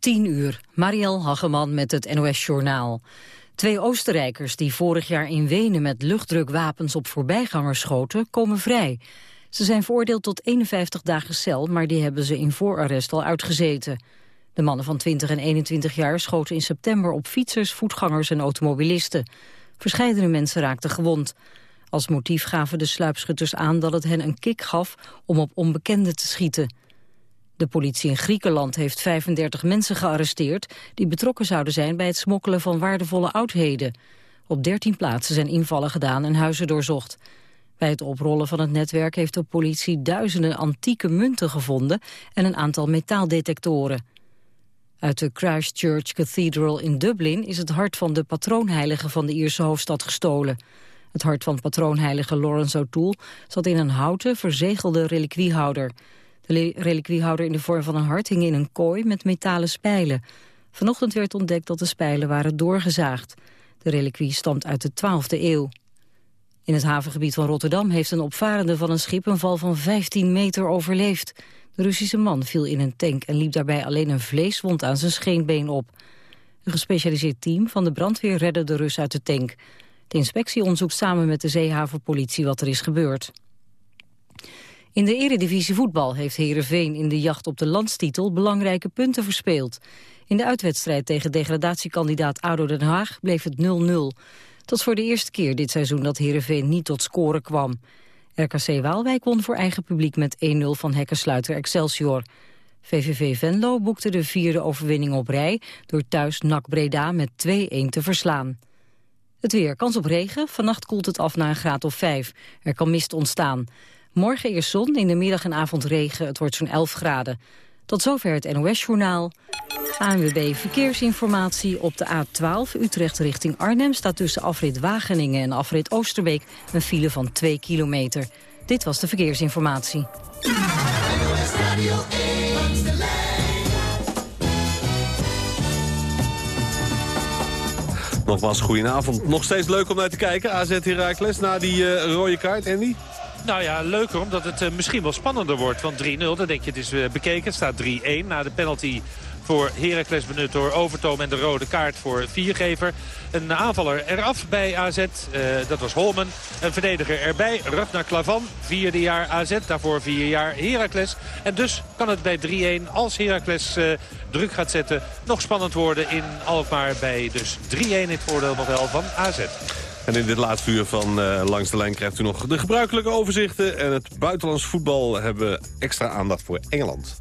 10 uur, Marielle Hageman met het NOS Journaal. Twee Oostenrijkers die vorig jaar in Wenen met luchtdrukwapens op voorbijgangers schoten, komen vrij. Ze zijn veroordeeld tot 51 dagen cel, maar die hebben ze in voorarrest al uitgezeten. De mannen van 20 en 21 jaar schoten in september op fietsers, voetgangers en automobilisten. Verscheidene mensen raakten gewond. Als motief gaven de sluipschutters aan dat het hen een kick gaf om op onbekenden te schieten. De politie in Griekenland heeft 35 mensen gearresteerd... die betrokken zouden zijn bij het smokkelen van waardevolle oudheden. Op 13 plaatsen zijn invallen gedaan en huizen doorzocht. Bij het oprollen van het netwerk heeft de politie duizenden antieke munten gevonden... en een aantal metaaldetectoren. Uit de Christchurch Cathedral in Dublin is het hart van de patroonheilige van de Ierse hoofdstad gestolen. Het hart van patroonheilige Lawrence O'Toole zat in een houten, verzegelde reliquiehouder... De reliquiehouder in de vorm van een hart hing in een kooi met metalen spijlen. Vanochtend werd ontdekt dat de spijlen waren doorgezaagd. De reliquie stamt uit de 12e eeuw. In het havengebied van Rotterdam heeft een opvarende van een schip een val van 15 meter overleefd. De Russische man viel in een tank en liep daarbij alleen een vleeswond aan zijn scheenbeen op. Een gespecialiseerd team van de brandweer redde de Rus uit de tank. De inspectie onderzoekt samen met de zeehavenpolitie wat er is gebeurd. In de eredivisie voetbal heeft Heerenveen in de jacht op de landstitel belangrijke punten verspeeld. In de uitwedstrijd tegen degradatiekandidaat ADO Den Haag bleef het 0-0. Tot voor de eerste keer dit seizoen dat Heerenveen niet tot scoren kwam. RKC Waalwijk won voor eigen publiek met 1-0 van hekkensluiter Excelsior. VVV Venlo boekte de vierde overwinning op rij... door thuis NAC Breda met 2-1 te verslaan. Het weer, kans op regen. Vannacht koelt het af naar een graad of 5. Er kan mist ontstaan. Morgen eerst zon, in de middag en avond regen. Het wordt zo'n 11 graden. Tot zover het NOS-journaal. ANWB Verkeersinformatie op de A12 Utrecht richting Arnhem... staat tussen afrit Wageningen en afrit Oosterbeek een file van 2 kilometer. Dit was de verkeersinformatie. Nogmaals, goedenavond. Nog steeds leuk om naar te kijken. AZ Heracles na die uh, rode kaart, Andy? Nou ja, leuker omdat het uh, misschien wel spannender wordt. Want 3-0, dan denk je het is uh, bekeken. Het staat 3-1 na de penalty voor Heracles benut door Overtoom en de rode kaart voor Viergever. Een aanvaller eraf bij AZ, uh, dat was Holmen. Een verdediger erbij, Ragnar Klavan, vierde jaar AZ, daarvoor vier jaar Heracles. En dus kan het bij 3-1, als Heracles druk gaat zetten, nog spannend worden in Alkmaar bij dus 3-1 het voordeel nog wel van AZ. En in dit laatste uur van uh, Langs de Lijn krijgt u nog de gebruikelijke overzichten. En het buitenlands voetbal hebben extra aandacht voor Engeland.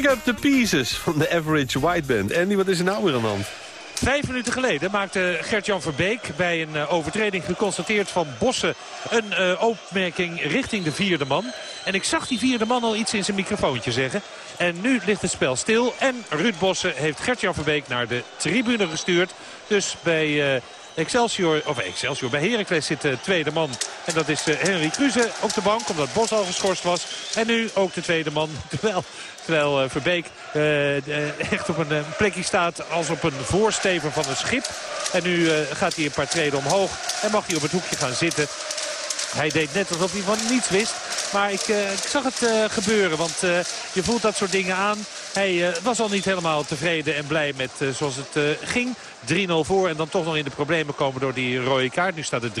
Pick up the pieces van de Average White Band. Andy, wat is er nou weer aan de hand? Vijf minuten geleden maakte Gert-Jan Verbeek bij een uh, overtreding geconstateerd van Bossen een uh, opmerking richting de vierde man. En ik zag die vierde man al iets in zijn microfoontje zeggen. En nu ligt het spel stil en Ruud Bossen heeft Gert-Jan Verbeek naar de tribune gestuurd. Dus bij... Uh, Excelsior, of Excelsior, bij Heracles zit de tweede man. En dat is Henry Kruse op de bank, omdat Bos al geschorst was. En nu ook de tweede man, terwijl Terwijl uh, Verbeek echt op een plekje staat als op een voorsteven van een schip. En nu gaat hij een paar treden omhoog en mag hij op het hoekje gaan zitten. Hij deed net alsof hij van niets wist. Maar ik, ik zag het gebeuren, want je voelt dat soort dingen aan. Hij was al niet helemaal tevreden en blij met zoals het ging. 3-0 voor en dan toch nog in de problemen komen door die rode kaart. Nu staat het 3-1.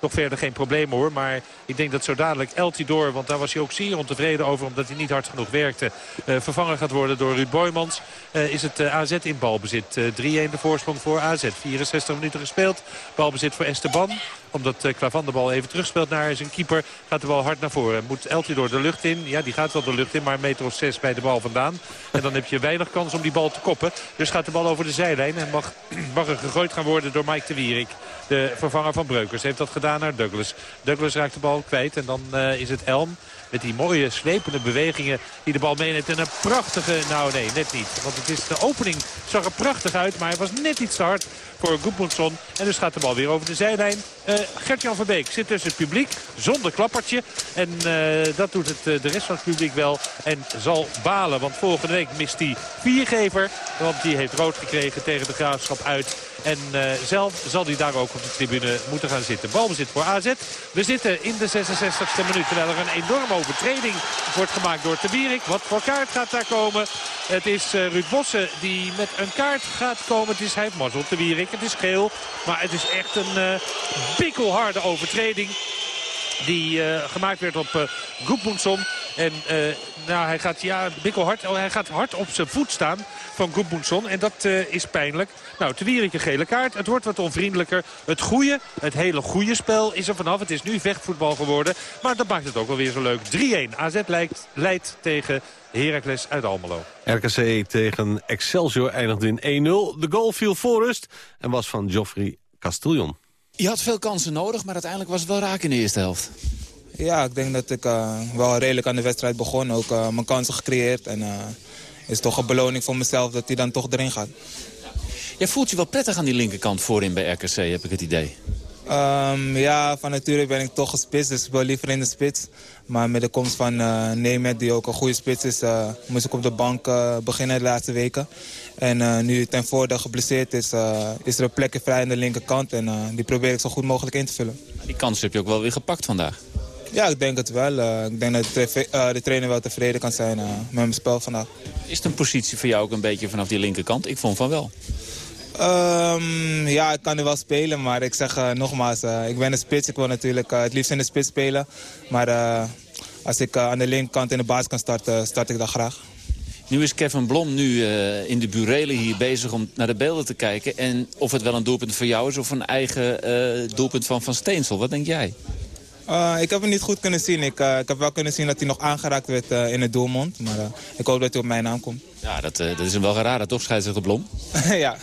Nog verder geen probleem hoor. Maar ik denk dat zo dadelijk Eltidoor, want daar was hij ook zeer ontevreden over... omdat hij niet hard genoeg werkte, vervangen gaat worden door Ruud Boymans. is het AZ in balbezit. 3-1 de voorsprong voor AZ. 64 minuten gespeeld. Balbezit voor Esteban omdat Klavan de bal even terugspeelt naar zijn keeper. Gaat de bal hard naar voren. Moet Eltidoor de lucht in. Ja, die gaat wel de lucht in, maar een meter of zes bij de bal vandaan. En dan heb je weinig kans om die bal te koppen. Dus gaat de bal over de zijlijn en mag, mag er gegooid gaan worden door Mike de Wierik. De vervanger van Breukers heeft dat gedaan naar Douglas. Douglas raakt de bal kwijt en dan uh, is het Elm met die mooie slepende bewegingen die de bal meeneemt. En een prachtige, nou nee, net niet. Want het is, de opening zag er prachtig uit, maar hij was net iets te hard voor Goedmundsson. En dus gaat de bal weer over de zijlijn. Uh, Gert-Jan Verbeek zit tussen het publiek zonder klappertje. En uh, dat doet het, uh, de rest van het publiek wel. En zal balen, want volgende week mist hij viergever. Want die heeft rood gekregen tegen de Graafschap uit. En zelf zal hij daar ook op de tribune moeten gaan zitten. Balbezit voor AZ. We zitten in de 66e minuut. Terwijl er een enorme overtreding wordt gemaakt door Tebierik. Wat voor kaart gaat daar komen? Het is Ruud Bossen die met een kaart gaat komen. Het is hij mazzel Tebierik. Het is geel. Maar het is echt een uh, bikkelharde overtreding. Die uh, gemaakt werd op uh, Goedmundsson. En uh, nou, hij gaat, ja, bikkelhard, oh, hij gaat hard op zijn voet staan van Goedmundsson. En dat is pijnlijk. Nou, te Wierik een gele kaart. Het wordt wat onvriendelijker. Het goede, het hele goede spel is er vanaf. Het is nu vechtvoetbal geworden. Maar dat maakt het ook wel weer zo leuk. 3-1. AZ leidt, leidt tegen Heracles uit Almelo. RKC tegen Excelsior eindigde in 1-0. De goal viel voor rust en was van Geoffrey Castillon. Je had veel kansen nodig, maar uiteindelijk was het wel raak in de eerste helft. Ja, ik denk dat ik uh, wel redelijk aan de wedstrijd begon. Ook uh, mijn kansen gecreëerd. En uh, is toch een beloning voor mezelf dat hij dan toch erin gaat. Jij voelt je wel prettig aan die linkerkant voorin bij RKC, heb ik het idee. Um, ja, van nature ben ik toch gespitst, dus ik wil liever in de spits. Maar met de komst van uh, Nemet, die ook een goede spits is, uh, moest ik op de bank uh, beginnen de laatste weken. En nu ten voorde geblesseerd is, is er een plekje vrij aan de linkerkant. En die probeer ik zo goed mogelijk in te vullen. Die kans heb je ook wel weer gepakt vandaag. Ja, ik denk het wel. ik denk dat de, de, trainer wel tevreden kan zijn met mijn spel vandaag. Is het een positie voor jou ook een beetje vanaf die linkerkant? Ik vond van wel. Um, ja, ik kan nu wel spelen, maar ik zeg uh, nogmaals, uh, ik ben een spits. Ik wil natuurlijk uh, het liefst in de spits spelen. Maar als ik aan de linkerkant in de baas kan starten, start ik dat graag. Nu is Kevin Blom nu in de burelen hier bezig om naar de beelden te kijken. En of het wel een doelpunt voor jou is of een eigen doelpunt van Van Steensel. Wat denk jij? Uh, ik heb het niet goed kunnen zien. Ik, uh, ik heb wel kunnen zien dat hij nog aangeraakt werd uh, in het doelmond. Maar ik hoop dat hij op mijn naam komt. Ja, dat, dat is hem wel geraden, toch, scheidsrechter Blom? ja.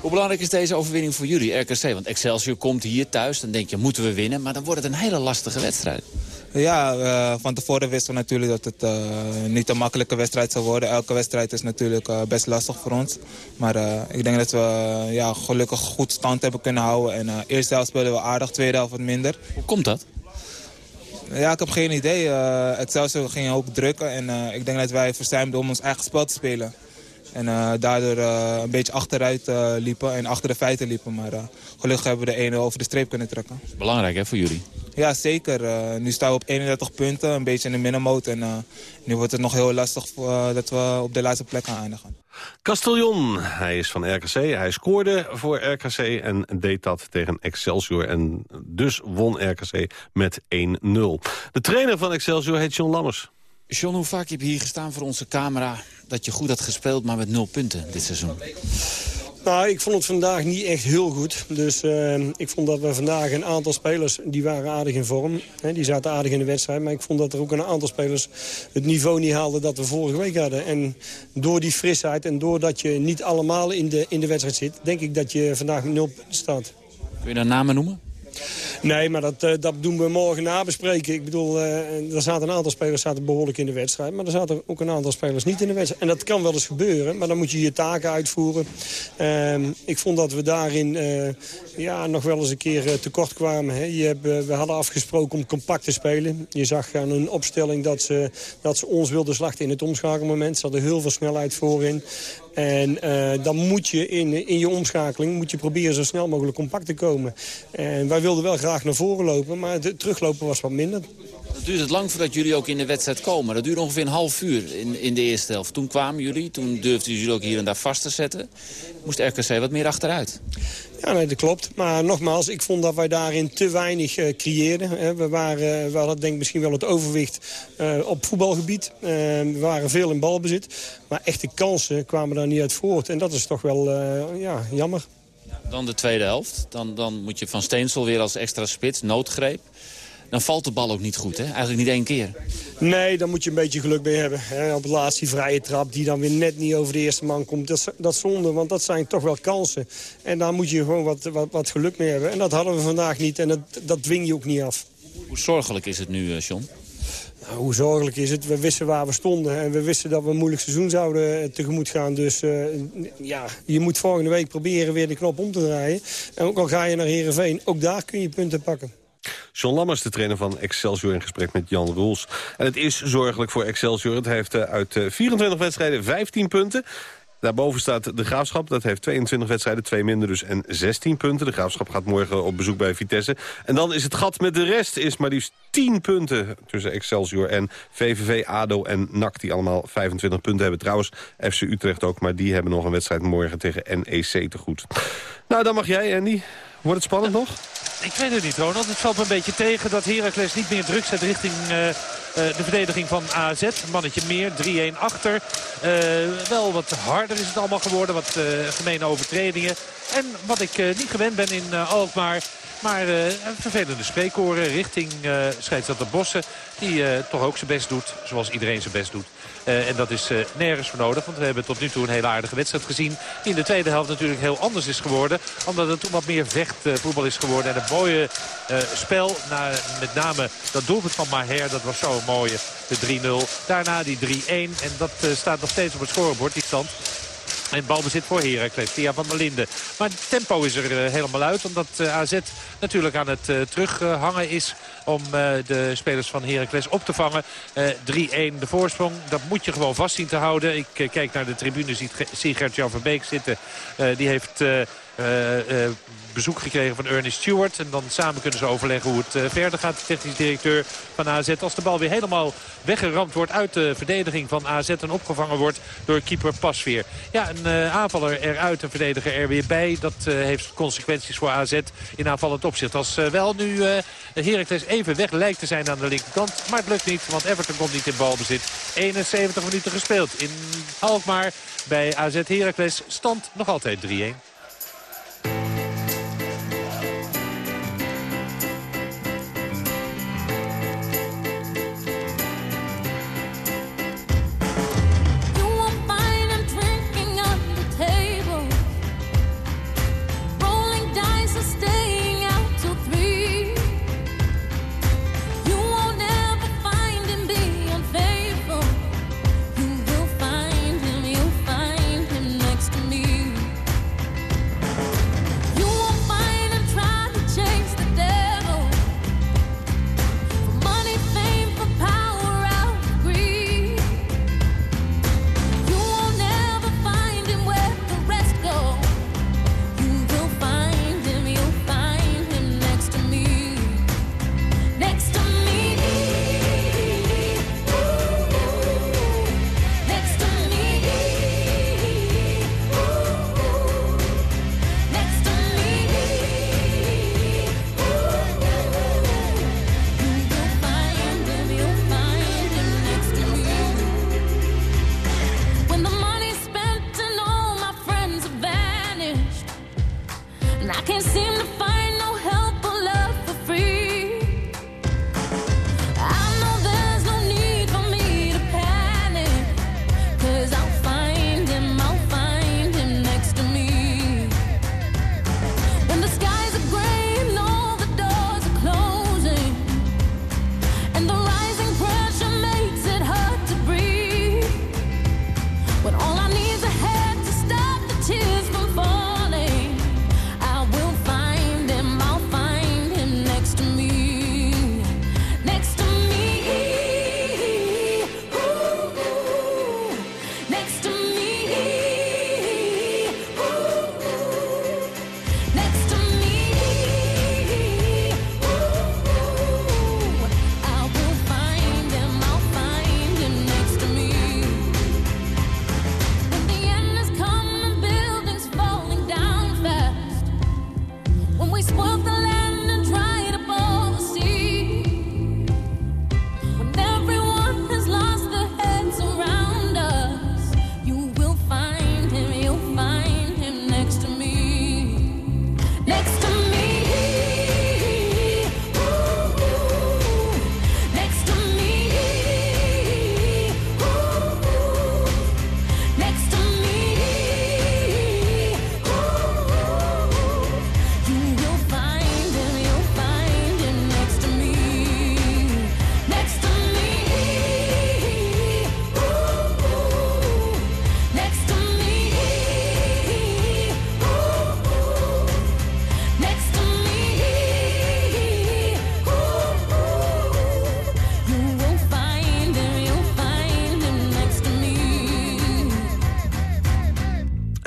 Hoe belangrijk is deze overwinning voor jullie, RKC? Want Excelsior komt hier thuis, dan denk je, moeten we winnen? Maar dan wordt het een hele lastige wedstrijd. Ja, van tevoren wisten we natuurlijk dat het niet een makkelijke wedstrijd zou worden. Elke wedstrijd is natuurlijk best lastig voor ons. Maar ik denk dat we ja, gelukkig goed stand hebben kunnen houden. En eerste helft speelden we aardig, tweede helft wat minder. Hoe komt dat? Ja, ik heb geen idee. Uh, Excelsior ging ook drukken en uh, ik denk dat wij verzuimden om ons eigen spel te spelen. En uh, daardoor een beetje achteruit liepen en achter de feiten liepen. Maar gelukkig hebben we de ene over de streep kunnen trekken. Belangrijk hè, voor jullie? Ja, zeker. nu staan we op 31 punten, een beetje in de middenmoot. En nu wordt het nog heel lastig dat we op de laatste plek gaan eindigen. Castellon, hij is van RKC. Hij scoorde voor RKC en deed dat tegen Excelsior. En dus won RKC met 1-0. De trainer van Excelsior heet John Lammers. John, hoe vaak heb je hier gestaan voor onze camera... dat je goed had gespeeld, maar met nul punten dit seizoen? Nou, ik vond het vandaag niet echt heel goed. Dus uh, ik vond dat we vandaag een aantal spelers, die waren aardig in vorm. Hè, die zaten aardig in de wedstrijd. Maar ik vond dat er ook een aantal spelers het niveau niet haalden dat we vorige week hadden. En door die frisheid en doordat je niet allemaal in de, in de wedstrijd zit... denk ik dat je vandaag met nul staat. Kun je daar namen noemen? Nee, maar dat, uh, dat doen we morgen nabespreken. Ik bedoel, uh, er zaten een aantal spelers zaten behoorlijk in de wedstrijd. Maar er zaten ook een aantal spelers niet in de wedstrijd. En dat kan wel eens gebeuren, maar dan moet je je taken uitvoeren. Uh, ik vond dat we daarin eh, ja, nog wel eens een keer tekort kwamen. Hè. Je hebt, we hadden afgesproken om compact te spelen. Je zag aan een opstelling dat ze, dat ze ons wilden slachten in het omschakelmoment. Ze hadden heel veel snelheid voorin. En uh, dan moet je in, in je omschakeling moet je proberen zo snel mogelijk compact te komen. En wij wilden wel graag naar voren lopen, maar het teruglopen was wat minder. Dat duurt het lang voordat jullie ook in de wedstrijd komen. Dat duurde ongeveer een half uur in, in de eerste helft. Toen kwamen jullie, toen durfden jullie ook hier en daar vast te zetten. Moest RKC wat meer achteruit. Ja, nee, dat klopt. Maar nogmaals, ik vond dat wij daarin te weinig uh, creëerden. We, waren, we hadden denk ik misschien wel het overwicht uh, op voetbalgebied. We waren veel in balbezit. Maar echte kansen kwamen daar niet uit voort. En dat is toch wel ja, jammer. Dan de tweede helft. Dan, dan moet je Van Steensel weer als extra spits, noodgreep dan valt de bal ook niet goed, hè? Eigenlijk niet één keer. Nee, dan moet je een beetje geluk mee hebben. Hè? Op de laatste vrije trap, die dan weer net niet over de eerste man komt. Dat, dat zonde, want dat zijn toch wel kansen. En daar moet je gewoon wat, wat, wat geluk mee hebben. En dat hadden we vandaag niet en dat, dat dwing je ook niet af. Hoe zorgelijk is het nu, John? Nou, hoe zorgelijk is het? We wisten waar we stonden en we wisten dat we een moeilijk seizoen zouden eh, tegemoet gaan. Dus uh, ja, je moet volgende week proberen weer de knop om te draaien. En ook al ga je naar Heerenveen, ook daar kun je punten pakken. John Lammers, de trainer van Excelsior, in gesprek met Jan Roels. En het is zorgelijk voor Excelsior. Het heeft eh, uit 24 wedstrijden 15 punten. Daarboven staat de Graafschap. Dat heeft 22 wedstrijden, twee minder dus en 16 punten. De Graafschap gaat morgen op bezoek bij Vitesse. En dan is het gat met de rest is maar liefst 10 punten tussen Excelsior en VVV, ADO en NAC... die allemaal 25 punten hebben. Trouwens, FC Utrecht ook, maar die hebben nog een wedstrijd morgen tegen NEC te goed. Nou, dan mag jij, Andy. Wordt het spannend nog? Ik weet het niet, Ronald. Het valt me een beetje tegen dat Heracles niet meer druk zet richting uh, uh, de verdediging van AZ. Een mannetje meer, 3-1 achter. Uh, wel wat harder is het allemaal geworden, wat gemene overtredingen. En wat ik niet gewend ben in Alkmaar... Maar uh, vervelende spreekoren richting uh, scheidsrechter Bossen. Die toch ook zijn best doet, zoals iedereen zijn best doet. Uh, en dat is uh, nergens voor nodig. Want we hebben tot nu toe een hele aardige wedstrijd gezien. Die in de tweede helft natuurlijk heel anders is geworden. Omdat het toen wat meer vechtvoetbal is geworden. En een mooie spel. Na, met name dat doelpunt van Maher. Dat was zo'n mooie. De 3-0. Daarna die 3-1. En dat staat nog steeds op het scorebord. Die stand. En balbezit voor Heracles via Van der Linden. Maar het tempo is er uh, helemaal uit. Omdat uh, AZ natuurlijk aan het uh, terughangen is om de spelers van Heracles op te vangen. 3-1 de voorsprong. Dat moet je gewoon vast zien te houden. Ik kijk naar de tribune, zie Gert-Jan van Beek zitten. die heeft bezoek gekregen van Ernest Stewart. En dan samen kunnen ze overleggen hoe het uh, verder gaat. De technisch directeur van AZ. Als de bal weer helemaal weggeramd wordt uit de verdediging van AZ. En opgevangen wordt door keeper Pasveer. Ja, een aanvaller eruit, een verdediger er weer bij. Dat heeft consequenties voor AZ in aanvallend opzicht. Als wel nu Heracles even weg lijkt te zijn aan de linkerkant. Maar het lukt niet, want Everton komt niet in balbezit. 71 minuten gespeeld in Alkmaar bij AZ Heracles. Stand nog altijd 3-1.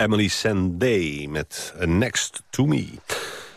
Emily Sandé met Next to Me.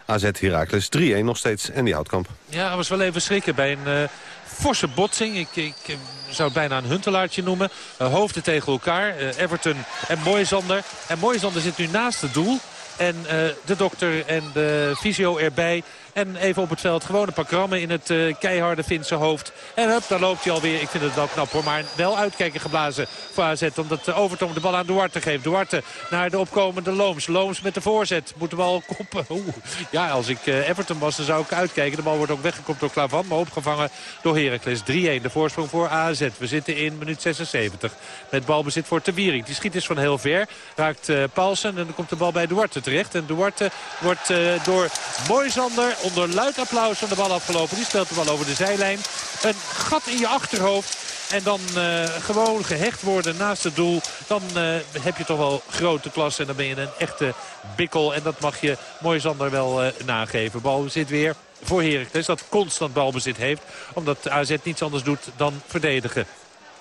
AZ Heracles 3-1 nog steeds en die houtkamp. Ja, dat was wel even schrikken bij een uh, forse botsing. Ik, ik zou het bijna een huntelaartje noemen. Uh, hoofden tegen elkaar. Uh, Everton en Moisander. En Moisander zit nu naast het doel. En de dokter en de fysio erbij. En even op het veld gewoon een paar krammen in het uh, keiharde Finse hoofd. En hup, daar loopt hij alweer. Ik vind het wel knap hoor. Maar wel uitkijken geblazen voor AZ. Omdat uh, Overton de bal aan Duarte geeft. Duarte naar de opkomende Looms. Looms met de voorzet. Moet de bal koppen. Ja, als ik uh, Everton was, dan zou ik uitkijken. De bal wordt ook weggekopt door Klavan. Maar opgevangen door Heracles. 3-1 de voorsprong voor AZ. We zitten in minuut 76. Met balbezit voor Te Wierik. Die schiet is van heel ver. Raakt Paulsen. En dan komt de bal bij Duarte terecht. En Duarte wordt door Moisander onder luid applaus van de bal afgelopen. Die speelt de bal over de zijlijn. Een gat in je achterhoofd. En dan uh, gewoon gehecht worden naast het doel. Dan uh, heb je toch wel grote klasse. En dan ben je een echte bikkel. En dat mag je mooi Zander wel uh, nageven. Bal weer voor Heracles. Dat constant balbezit heeft. Omdat AZ niets anders doet dan verdedigen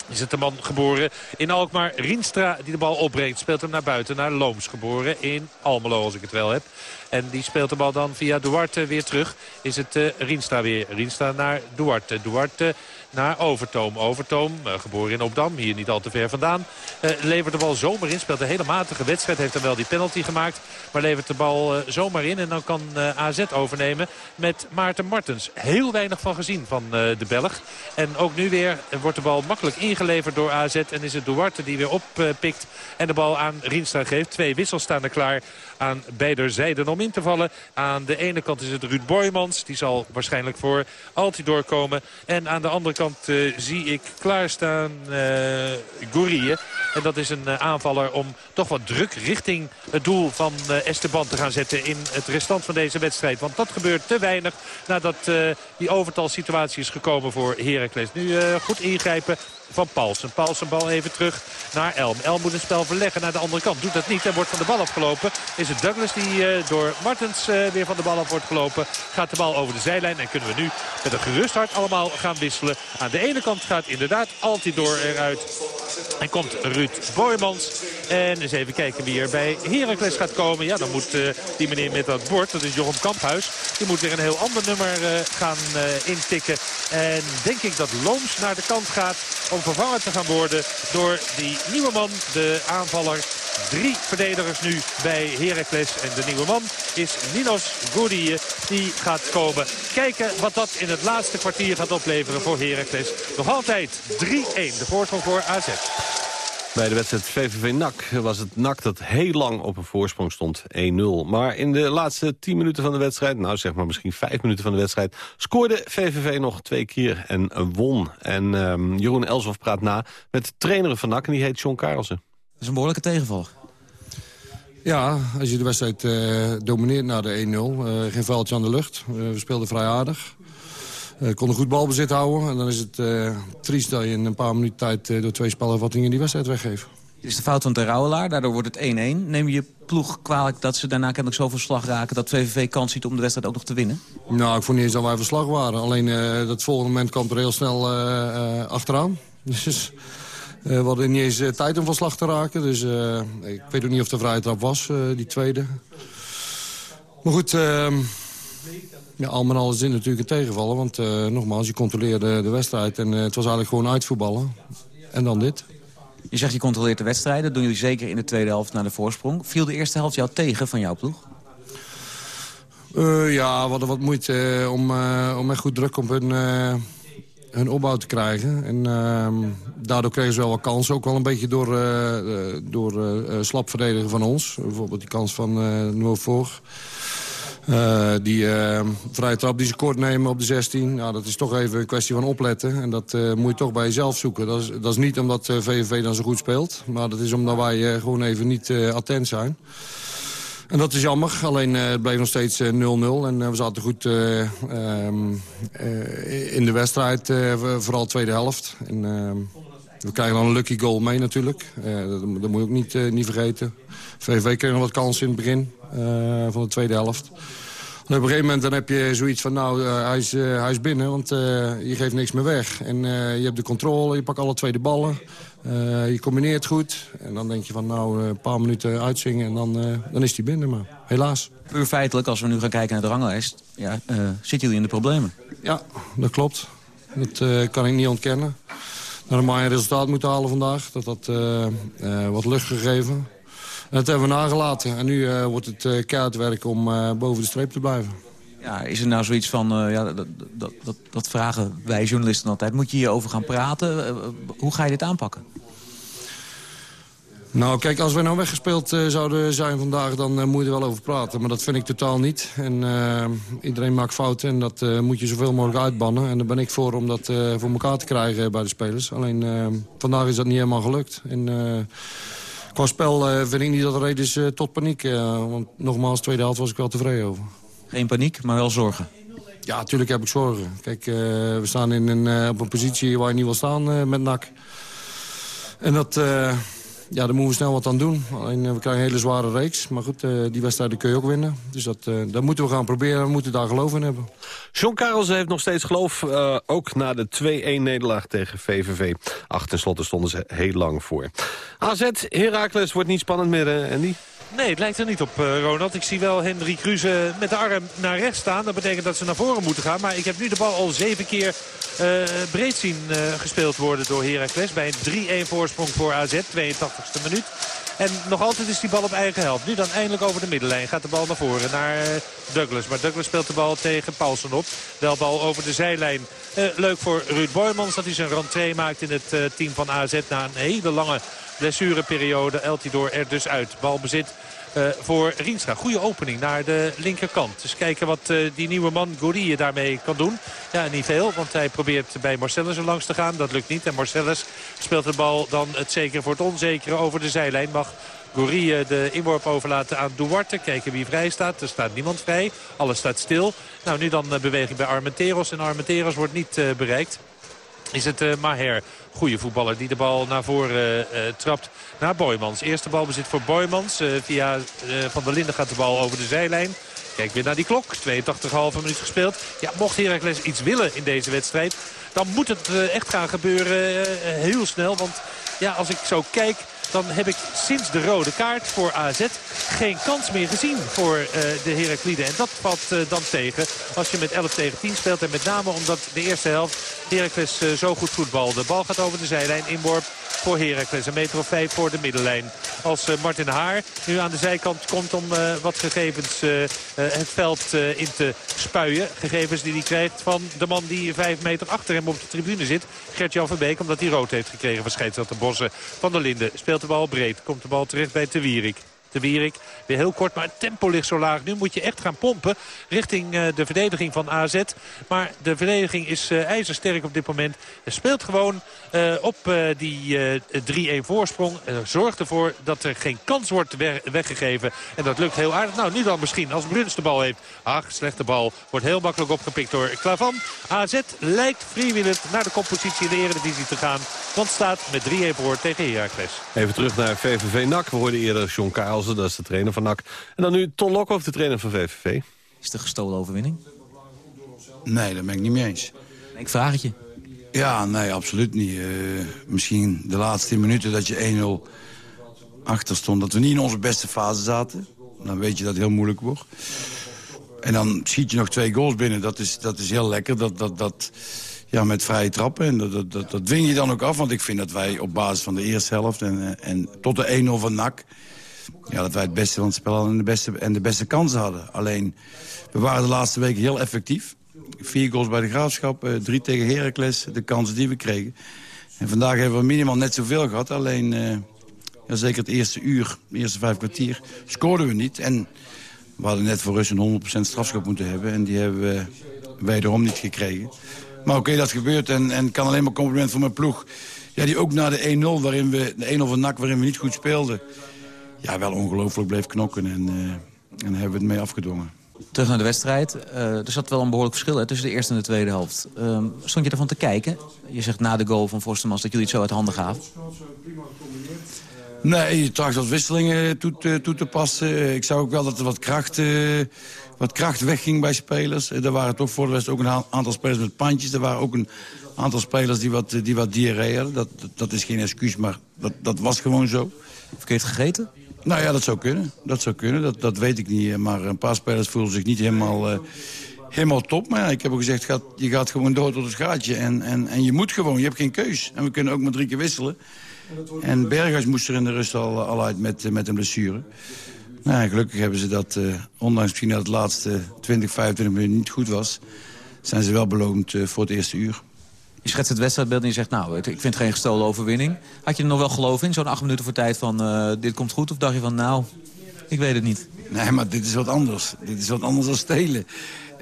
is het de man geboren in Alkmaar. Rienstra die de bal opbrengt. Speelt hem naar buiten, naar Looms geboren in Almelo als ik het wel heb. En die speelt de bal dan via Duarte weer terug. Is het uh, Rienstra weer. Rienstra naar Duarte. Duarte naar Overtoom. Overtoom, uh, geboren in Opdam, hier niet al te ver vandaan. Uh, levert de bal zomaar in, speelt een hele matige wedstrijd. Heeft dan wel die penalty gemaakt, maar levert de bal zomaar in. En dan kan AZ overnemen met Maarten Martens. Heel weinig van gezien van de Belg. En ook nu weer wordt de bal makkelijk ingeleverd door AZ. En is het Duarte die weer oppikt en de bal aan Rienstra geeft. Twee wissels staan er klaar aan beide zijden om Aan de ene kant is het Ruud Boymans. Die zal waarschijnlijk voor Altidor komen. En aan de andere kant uh, zie ik klaarstaan uh. En dat is een uh, aanvaller om toch wat druk richting het doel van Esteban te gaan zetten in het restant van deze wedstrijd. Want dat gebeurt te weinig nadat die overtalsituatie is gekomen voor Heracles. Nu goed ingrijpen van Paulsen. Paulsen bal even terug naar Elm. Elm moet een spel verleggen naar de andere kant. Doet dat niet en wordt van de bal afgelopen. Is het Douglas die uh, door Martens uh, weer van de bal af wordt gelopen. Gaat de bal over de zijlijn en kunnen we nu met een gerust hart allemaal gaan wisselen. Aan de ene kant gaat inderdaad Altidor eruit. En komt Ruud Boymans. En eens even kijken wie er bij Heracles gaat komen. Ja, dan moet uh, die meneer met dat bord, dat is Jochem Kamphuis. Die moet weer een heel ander nummer gaan intikken. En denk ik dat Looms naar de kant gaat vervangen te gaan worden door die nieuwe man, de aanvaller. Drie verdedigers nu bij Heracles. En de nieuwe man is Ninos Gourdie. Die gaat komen kijken wat dat in het laatste kwartier gaat opleveren voor Heracles. Nog altijd 3-1 de voorsprong voor AZ. Bij de wedstrijd VVV-NAC was het NAC dat heel lang op een voorsprong stond, 1-0. Maar in de laatste 10 minuten van de wedstrijd, nou zeg maar misschien 5 minuten van de wedstrijd... scoorde VVV nog twee keer en won. En um, Jeroen Elshoff praat na met de trainer van NAC en die heet John Karelsen. Dat is een behoorlijke tegenval. Ja, als je de wedstrijd uh, domineert naar de 1-0, uh, geen vuiltje aan de lucht. Uh, we speelden vrij aardig. Uh, kon een goed balbezit houden. En dan is het uh, triest dat je in een paar minuten tijd uh, door twee spelervattingen die wedstrijd weggeeft. Dit is de fout van Terouwelaar, daardoor wordt het 1-1. Neem je ploeg kwalijk dat ze daarna kennelijk zo verslag raken... dat VVV kans ziet om de wedstrijd ook nog te winnen? Nou, ik vond niet eens dat wij verslag waren. Alleen dat volgende moment kwam er heel snel achteraan. Dus we hadden niet eens tijd om van slag te raken. Dus ik weet ook niet of de vrije trap was, die tweede. Maar goed... Ja, al met al is dit natuurlijk een tegenvallen. Want uh, nogmaals, je controleerde de wedstrijd en uh, het was eigenlijk gewoon uitvoetballen. En dan dit. Je zegt je controleert de wedstrijden. Dat doen jullie zeker in de tweede helft naar de voorsprong. Viel de eerste helft jou tegen van jouw ploeg? Uh, ja, we hadden wat moeite om, om echt goed druk op hun, hun opbouw te krijgen. En ehm, daardoor kregen ze wel wat kansen. Ook wel een beetje door, door slap verdedigen van ons. Bijvoorbeeld die kans van uh. Uh, die uh, vrije trap die ze kort nemen op de 16. Nou, dat is toch even een kwestie van opletten. En dat uh, moet je toch bij jezelf zoeken. Dat is, dat is niet omdat VVV dan zo goed speelt. Maar dat is omdat wij gewoon even niet attent zijn. En dat is jammer. Alleen het bleef nog steeds 0-0. En we zaten goed um, in de wedstrijd. vooral tweede helft. En, ehm, we krijgen dan een lucky goal mee natuurlijk. Dat, dat, moet je ook niet, niet vergeten. VVV kreeg nog wat kansen in het begin van de tweede helft. En op een gegeven moment dan heb je zoiets van, nou, uh, hij, is, uh, hij is binnen, want uh, je geeft niks meer weg. En je hebt de controle, je pakt alle twee de ballen. je combineert goed. En dan denk je van, nou, een paar minuten uitzingen en dan, dan is hij binnen. Maar helaas. Puur feitelijk, als we nu gaan kijken naar de ranglijst, ja, zitten jullie in de problemen? Ja, dat klopt. Dat kan ik niet ontkennen. Dat we maar een resultaat moeten halen vandaag. Dat dat wat lucht gegeven. Dat hebben we nagelaten. En nu uh, wordt het uh, keihard werk om uh, boven de streep te blijven. Ja, is er nou zoiets van, ja, dat, dat, dat, dat, vragen wij journalisten altijd. Moet je hierover gaan praten? hoe ga je dit aanpakken? Nou, kijk, als we nou weggespeeld zouden zijn vandaag... dan moet je er wel over praten. Maar dat vind ik totaal niet. En iedereen maakt fouten en dat moet je zoveel mogelijk uitbannen. En daar ben ik voor om dat voor elkaar te krijgen bij de spelers. Alleen vandaag is dat niet helemaal gelukt. En Qua spel uh, vind ik niet dat er reden is uh, tot paniek. Uh, want nogmaals, tweede helft was ik wel tevreden over. Geen paniek, maar wel zorgen? Ja, natuurlijk heb ik zorgen. Kijk, we staan in een, op een positie waar je niet wil staan met NAC. En dat, ja, daar moeten we snel wat aan doen. Alleen, we krijgen een hele zware reeks. Maar goed, die wedstrijden kun je ook winnen. Dus dat, dat moeten we gaan proberen. We moeten daar geloof in hebben. John Karels heeft nog steeds geloof, ook na de 2-1-nederlaag tegen VVV. Ach, tenslotte stonden ze heel lang voor. AZ, Heracles wordt niet spannend meer, Andy? Nee, het lijkt er niet op, uh, Ronald. Ik zie wel Hendrik Kruse met de arm naar rechts staan. Dat betekent dat ze naar voren moeten gaan. Maar ik heb nu de bal al zeven keer uh, breed zien uh, gespeeld worden door Heracles. Bij een 3-1 voorsprong voor AZ, 82e minuut. En nog altijd is die bal op eigen helft. Nu dan eindelijk over de middenlijn gaat de bal naar voren, naar Douglas. Maar Douglas speelt de bal tegen Paulsen op. Wel bal over de zijlijn. Leuk voor Ruud Boymans dat hij zijn rentree maakt in het team van AZ. Na een hele lange blessureperiode Eltidoor er dus uit. Balbezit uh, voor Rienstra. Goede opening naar de linkerkant. Dus kijken wat uh, die nieuwe man Gourie daarmee kan doen. Ja, niet veel, want hij probeert bij Marcellus er langs te gaan. Dat lukt niet. En Marcellus speelt de bal dan het zekere voor het onzekere over de zijlijn. Mag Gourie de inworp overlaten aan Duarte. Kijken wie vrij staat. Er staat niemand vrij. Alles staat stil. Nou, nu dan uh, beweging bij Armenteros. En Armenteros wordt niet bereikt is het uh, Maher. Goede voetballer die de bal naar voren uh, trapt naar Boymans. Eerste balbezit voor Boymans. Via Van der Linden gaat de bal over de zijlijn. Kijk weer naar die klok. 82,5 minuut gespeeld. Ja, mocht Heracles iets willen in deze wedstrijd... dan moet het echt gaan gebeuren heel snel. Want ja, als ik zo kijk dan heb ik sinds de rode kaart voor AZ geen kans meer gezien voor uh, de Herakliden. En dat valt uh, dan tegen als je met 11 tegen 10 speelt. En met name omdat de eerste helft Heracles uh, zo goed voetbalde. De bal gaat over de zijlijn. Inworp voor Heracles. Een meter of vijf voor de middenlijn. Als Martin Haar nu aan de zijkant komt om wat gegevens het veld in te spuien. Gegevens die hij krijgt van de man die vijf meter achter hem op de tribune zit. Gert-Jan van Beek, omdat hij rood heeft gekregen van scheidsrechter Bossen. Van der Linden speelt de bal breed. Komt de bal terecht bij Te Wierik. De Wierik. Weer heel kort, maar het tempo ligt zo laag. Nu moet je echt gaan pompen richting uh, de verdediging van AZ. Maar de verdediging is uh, ijzersterk op dit moment. Er speelt gewoon op die 3-1 voorsprong. zorgt ervoor dat er geen kans wordt weggegeven. En dat lukt heel aardig. Nou, nu dan misschien als Bruns de bal heeft. Ach, slechte bal. Wordt heel makkelijk opgepikt door Klavan. AZ lijkt freewheelend naar de compositie in de eredivisie te gaan. Want staat met 3-1 voor tegen Heracles. Even terug naar VVV NAC. We hoorden eerder John Karel dat is de trainer van NAC. En dan nu Ton Lokhoff, de trainer van VVV. Is het een gestolen overwinning? Nee, daar ben ik niet mee eens. Ik vraag het je. Ja, nee, absoluut niet. Uh, misschien de laatste 10 minuten dat je 1-0 achter stond... dat we niet in onze beste fase zaten. Dan weet je dat het heel moeilijk wordt. En dan schiet je nog twee goals binnen. Dat is, dat is heel lekker. Dat, dat, dat, ja, met vrije trappen. En dat, dat, dat, dwing je dan ook af. Want ik vind dat wij op basis van de eerste helft... en, en tot de 1-0 van NAC ja, dat wij het beste van het spel hadden en de beste, en de beste kansen hadden. Alleen, we waren de laatste weken heel effectief. Vier goals bij de Graafschap, eh, drie tegen Heracles, de kansen die we kregen. En vandaag hebben we minimaal net zoveel gehad. Alleen, uh, ja, zeker het eerste uur, de eerste vijf kwartier, scoorden we niet. En we hadden net voor Rus een 100% strafschop moeten hebben. En die hebben we wederom niet gekregen. Maar oké, dat gebeurt en, en kan alleen maar compliment voor mijn ploeg. Ja, die ook na de 1-0, waarin we de 1-0 van NAC, waarin we niet goed speelden ja, wel ongelooflijk bleef knokken. En, uh, en hebben we het mee afgedwongen. Terug naar de wedstrijd. Uh, er zat wel een behoorlijk verschil hè, tussen de eerste en de tweede helft. Uh, stond je ervan te kijken? Je zegt na de goal van Forstemans dat jullie het zo uit handen gaven. Nee, je tracht wat wisselingen toe, te, toe te passen. Ik zag ook wel dat er wat kracht, uh, wat kracht wegging bij spelers. Er waren toch voor de rest ook een aantal spelers met pandjes. Er waren ook een aantal spelers die wat, die wat diarree hadden. Dat, dat is geen excuus, maar dat, dat was gewoon zo. Verkeerd gegeten? Nou ja, dat zou kunnen. Dat zou kunnen, dat, dat weet ik niet. Maar een paar spelers voelen zich niet helemaal, uh, helemaal top. Maar ja, ik heb ook gezegd, je gaat gewoon door tot het gaatje. En, en, en je moet gewoon, je hebt geen keus. En we kunnen ook maar drie keer wisselen. En Berghuis moest er in de rust al, al uit met, met een blessure. Nou, gelukkig hebben ze dat, ondanks misschien dat het laatste 20, 25 minuten niet goed was... zijn ze wel beloond voor het eerste uur. Je schetst het wedstrijdbeeld en je zegt, nou, ik vind geen gestolen overwinning. Had je er nog wel geloof in, zo'n acht minuten voor tijd van uh, dit komt goed? Of dacht je van, nou, ik weet het niet? Nee, maar dit is wat anders. Dit is wat anders dan stelen.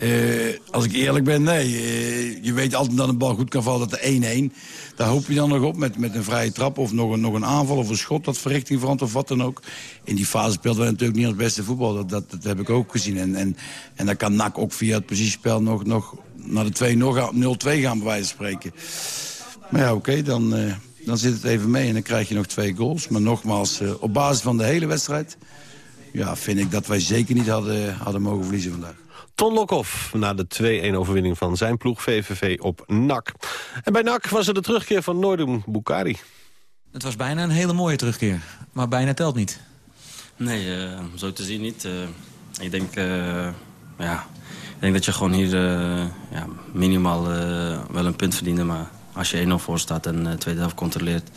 Uh, als ik eerlijk ben, nee. Uh, je weet altijd dat een bal goed kan vallen, dat de 1-1. Daar hoop je dan nog op met, met een vrije trap of nog een, nog een aanval of een schot dat verrichting verandert of wat dan ook. In die fase speelden we natuurlijk niet als beste voetbal. Dat, dat, dat heb ik ook gezien. En, en, en dan kan NAC ook via het positiespel nog, nog naar de 0-2 gaan bij wijze van spreken. Maar ja, oké, okay, dan, uh, dan zit het even mee en dan krijg je nog twee goals. Maar nogmaals, op basis van de hele wedstrijd... Ja, vind ik dat wij zeker niet hadden, hadden mogen verliezen vandaag. Ton Lokhoff na de 2-1-overwinning van zijn ploeg VVV op NAC. En bij NAC was er de terugkeer van Noordum Bukari. Het was bijna een hele mooie terugkeer, maar bijna telt niet. Nee, uh, zo te zien niet. Uh, ik, denk, uh, ja, denk dat je gewoon hier ja, minimaal wel een punt verdiende. Maar als je 1-0 voor staat en de tweede helft controleert...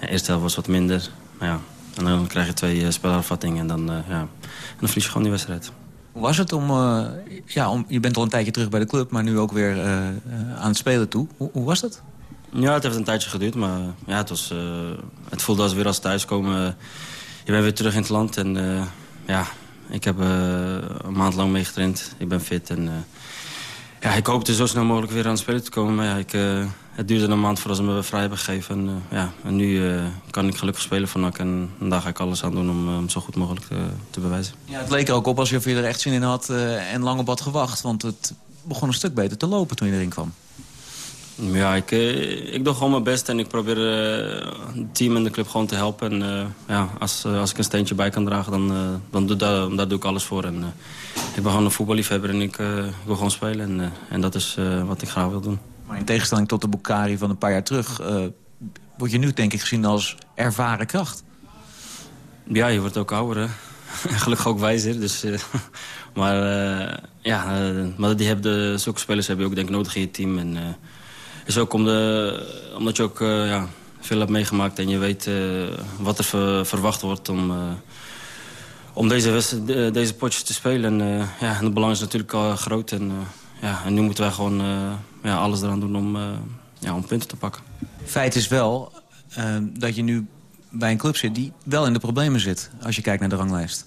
de eerste helft was wat minder. Ja, en dan krijg je twee spelervattingen en dan, ja, en dan verlies je gewoon die wedstrijd. Hoe was het om, uh, ja, om... Je bent al een tijdje terug bij de club, maar nu ook weer uh, aan het spelen toe. Hoe, hoe, was dat? Ja, het heeft een tijdje geduurd, maar ja, het, was, uh, het voelde als weer als thuiskomen. je bent weer terug in het land en ja, ik heb een maand lang meegetraind. Ik ben fit en ja, ik hoopte zo snel mogelijk weer aan het spelen te komen. Maar ja, ik, het duurde een maand voordat ze me vrij hebben gegeven. En, ja, en nu kan ik gelukkig spelen NAC. En, daar ga ik alles aan doen om um, zo goed mogelijk te bewijzen. Ja, het leek er ook op alsof je er echt zin in had en lang op had gewacht. Want het begon een stuk beter te lopen toen je erin kwam. Ja, ik, ik doe gewoon mijn best en ik probeer het team en de club gewoon te helpen. En ja, als, als ik een steentje bij kan dragen, dan, dan doe, daar, daar doe ik alles voor. En, ik ben gewoon een voetballiefhebber en ik, wil gewoon spelen. En, en dat is wat ik graag wil doen. Maar in tegenstelling tot de Bukari van een paar jaar terug... Uh, word je nu denk ik gezien als ervaren kracht. Ja, je wordt ook ouder, hè? Gelukkig ook wijzer. Dus, uh, maar uh, ja, maar die hebben zulke spelers heb je ook denk ik nodig in je team. En is ook om de, omdat je ook ja, veel hebt meegemaakt... en je weet wat er ver, verwacht wordt om om deze, deze potjes te spelen. En, ja, en het belang is natuurlijk al groot. En, ja, en nu moeten wij gewoon ja, alles eraan doen om, ja, om punten te pakken. Feit is wel dat je nu bij een club zit die wel in de problemen zit... als je kijkt naar de ranglijst.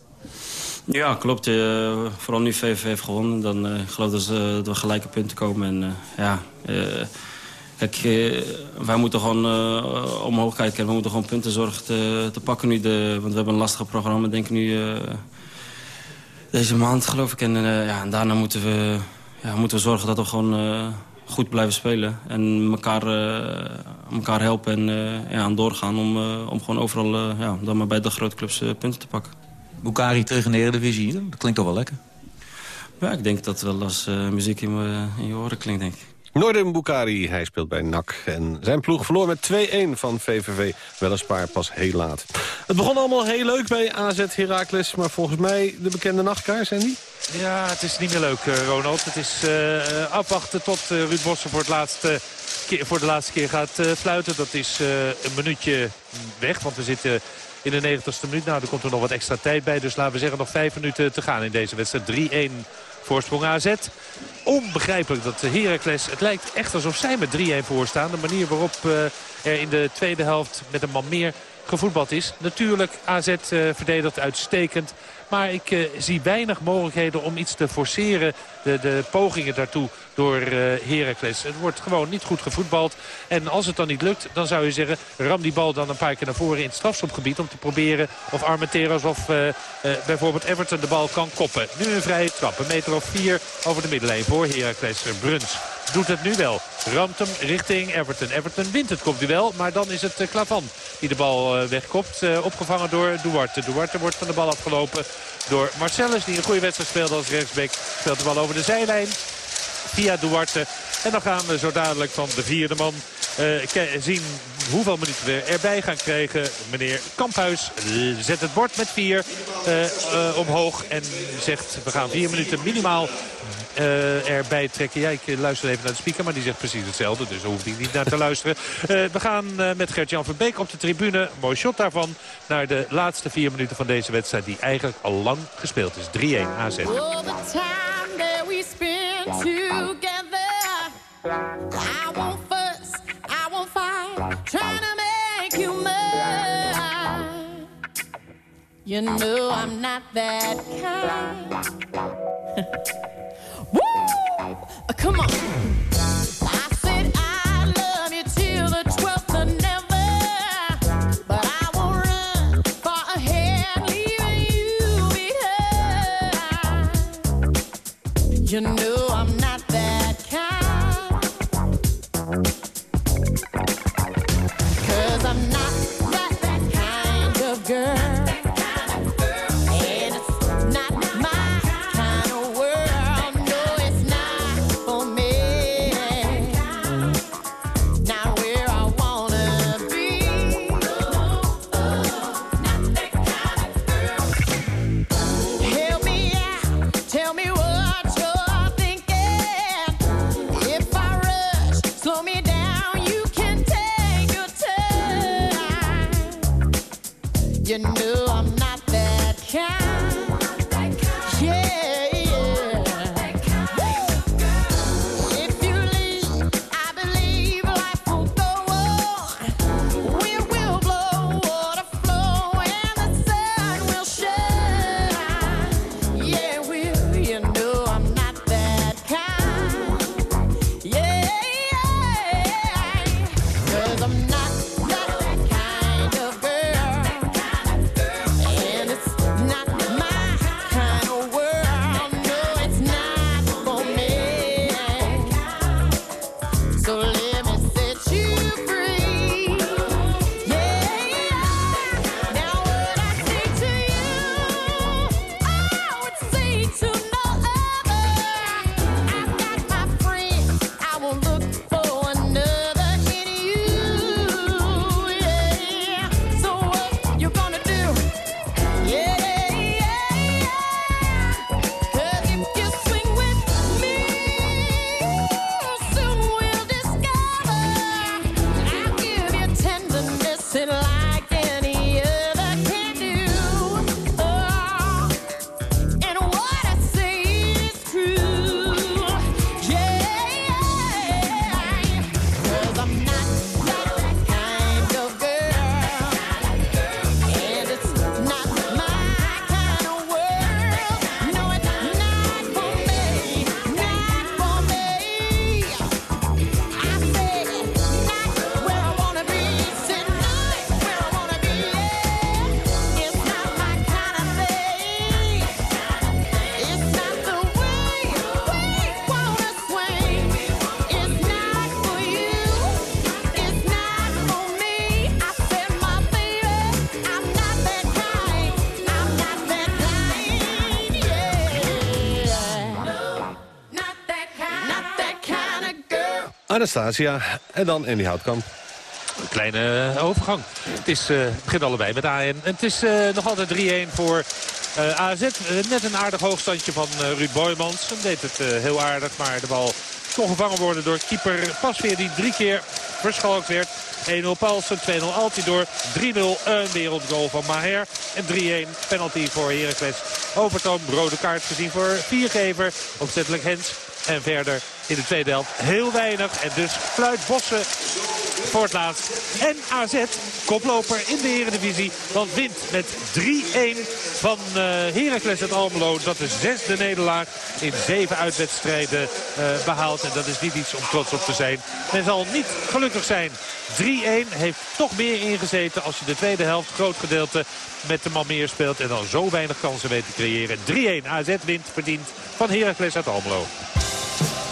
Ja, klopt. Uh, vooral nu VVV heeft gewonnen. Dan uh, geloof dat, dat we gelijke punten komen. En ja, kijk, wij moeten gewoon omhoog kijken. We moeten gewoon punten zorgen te, te, pakken nu. De, want we hebben een lastig programma, denk ik nu, deze maand, geloof ik. En, ja, en daarna moeten we, ja, moeten we zorgen dat we gewoon goed blijven spelen. En elkaar, elkaar helpen en ja, aan doorgaan om, om gewoon overal ja, dan maar bij de grote clubs punten te pakken. Bukari terug in de Eredivisie, dat klinkt toch wel lekker? Ja, ik denk dat wel als muziek in, in je oren klinkt, denk ik. Noorden Bukari, hij speelt bij NAC. En zijn ploeg verloor met 2-1 van VVV. Weliswaar pas heel laat. Het begon allemaal heel leuk bij AZ Heracles. Maar volgens mij de bekende nachtkaars, die? Ja, het is niet meer leuk, Ronald. Het is uh, afwachten tot uh, Ruud Bossen voor, het laatste keer, voor de laatste keer gaat fluiten. Dat is een minuutje weg, want we zitten in de 90ste minuut. Nou, er komt er nog wat extra tijd bij. Dus laten we zeggen nog vijf minuten te gaan in deze wedstrijd. 3-1 voorsprong AZ. Onbegrijpelijk dat Heracles, het lijkt echt alsof zij met 3-1 voor staan. De manier waarop er in de tweede helft met een man meer gevoetbald is. Natuurlijk, AZ uh, verdedigt uitstekend. Maar ik uh, zie weinig mogelijkheden om iets te forceren. De, de pogingen daartoe door uh, Heracles. Het wordt gewoon niet goed gevoetbald. En als het dan niet lukt, dan zou je zeggen... ram die bal dan een paar keer naar voren in het strafschopgebied... om te proberen of Armenteros of uh, bijvoorbeeld Everton de bal kan koppen. Nu een vrije trap. Een meter of vier over de middenlijn voor Heracles. Bruns doet het nu wel. Ramt hem richting Everton. Everton wint het duel, maar dan is het Klavan die de bal wegkopt. Opgevangen door Duarte. Duarte wordt van de bal afgelopen door Marcellus, die een goede wedstrijd speelde als rechtsback. Speelt de bal over de zijlijn via Duarte. En dan gaan we zo dadelijk van de vierde man uh, zien hoeveel minuten we erbij gaan krijgen. Meneer Kamphuis zet het bord met vier uh, uh, omhoog en zegt we gaan vier minuten minimaal erbij trekken. Ja, ik luister even naar de speaker, maar die zegt precies hetzelfde. Dus daar hoeft hij niet naar te luisteren. we gaan met Gert-Jan van Beek op de tribune. Mooi shot daarvan naar de laatste vier minuten van deze wedstrijd. Die eigenlijk al lang gespeeld is. 3-1 AZ. Uh, I won't fuss, I won't fight, trying to make you mine. You know I'm not that kind. Woo! Uh, come on. You know Anastasia en dan Andy Houtkamp. Een kleine eh, overgang. Het, is, uh, begint allebei met AN. Het is uh, nog altijd 3-1 voor uh, AZ. net een aardig hoogstandje van Ruud Boymans. Hij deed het heel aardig, maar de bal kon gevangen worden door keeper Pasveer... die drie keer verschalkt werd. 1-0 Paulsen, 2-0 Altidor, 3-0 een wereldgoal van Maher. En 3-1 penalty voor Heracles. Overtoom, rode kaart gezien voor viergever. Opzettelijk Hens. En verder in de tweede helft heel weinig. En dus fluit Bossen voor het laatst. En AZ, koploper in de Eredivisie. Want wint met 3-1 van uh, Heracles het Almelo. Dat de zesde nederlaag in zeven uitwedstrijden uh, behaalt. En dat is niet iets om trots op te zijn. Men zal niet gelukkig zijn. 3-1 heeft toch meer ingezeten als je de tweede helft groot gedeelte met de man meer speelt. En dan zo weinig kansen weet te creëren. 3-1 AZ wint verdiend van Heracles uit Almelo. Thank you.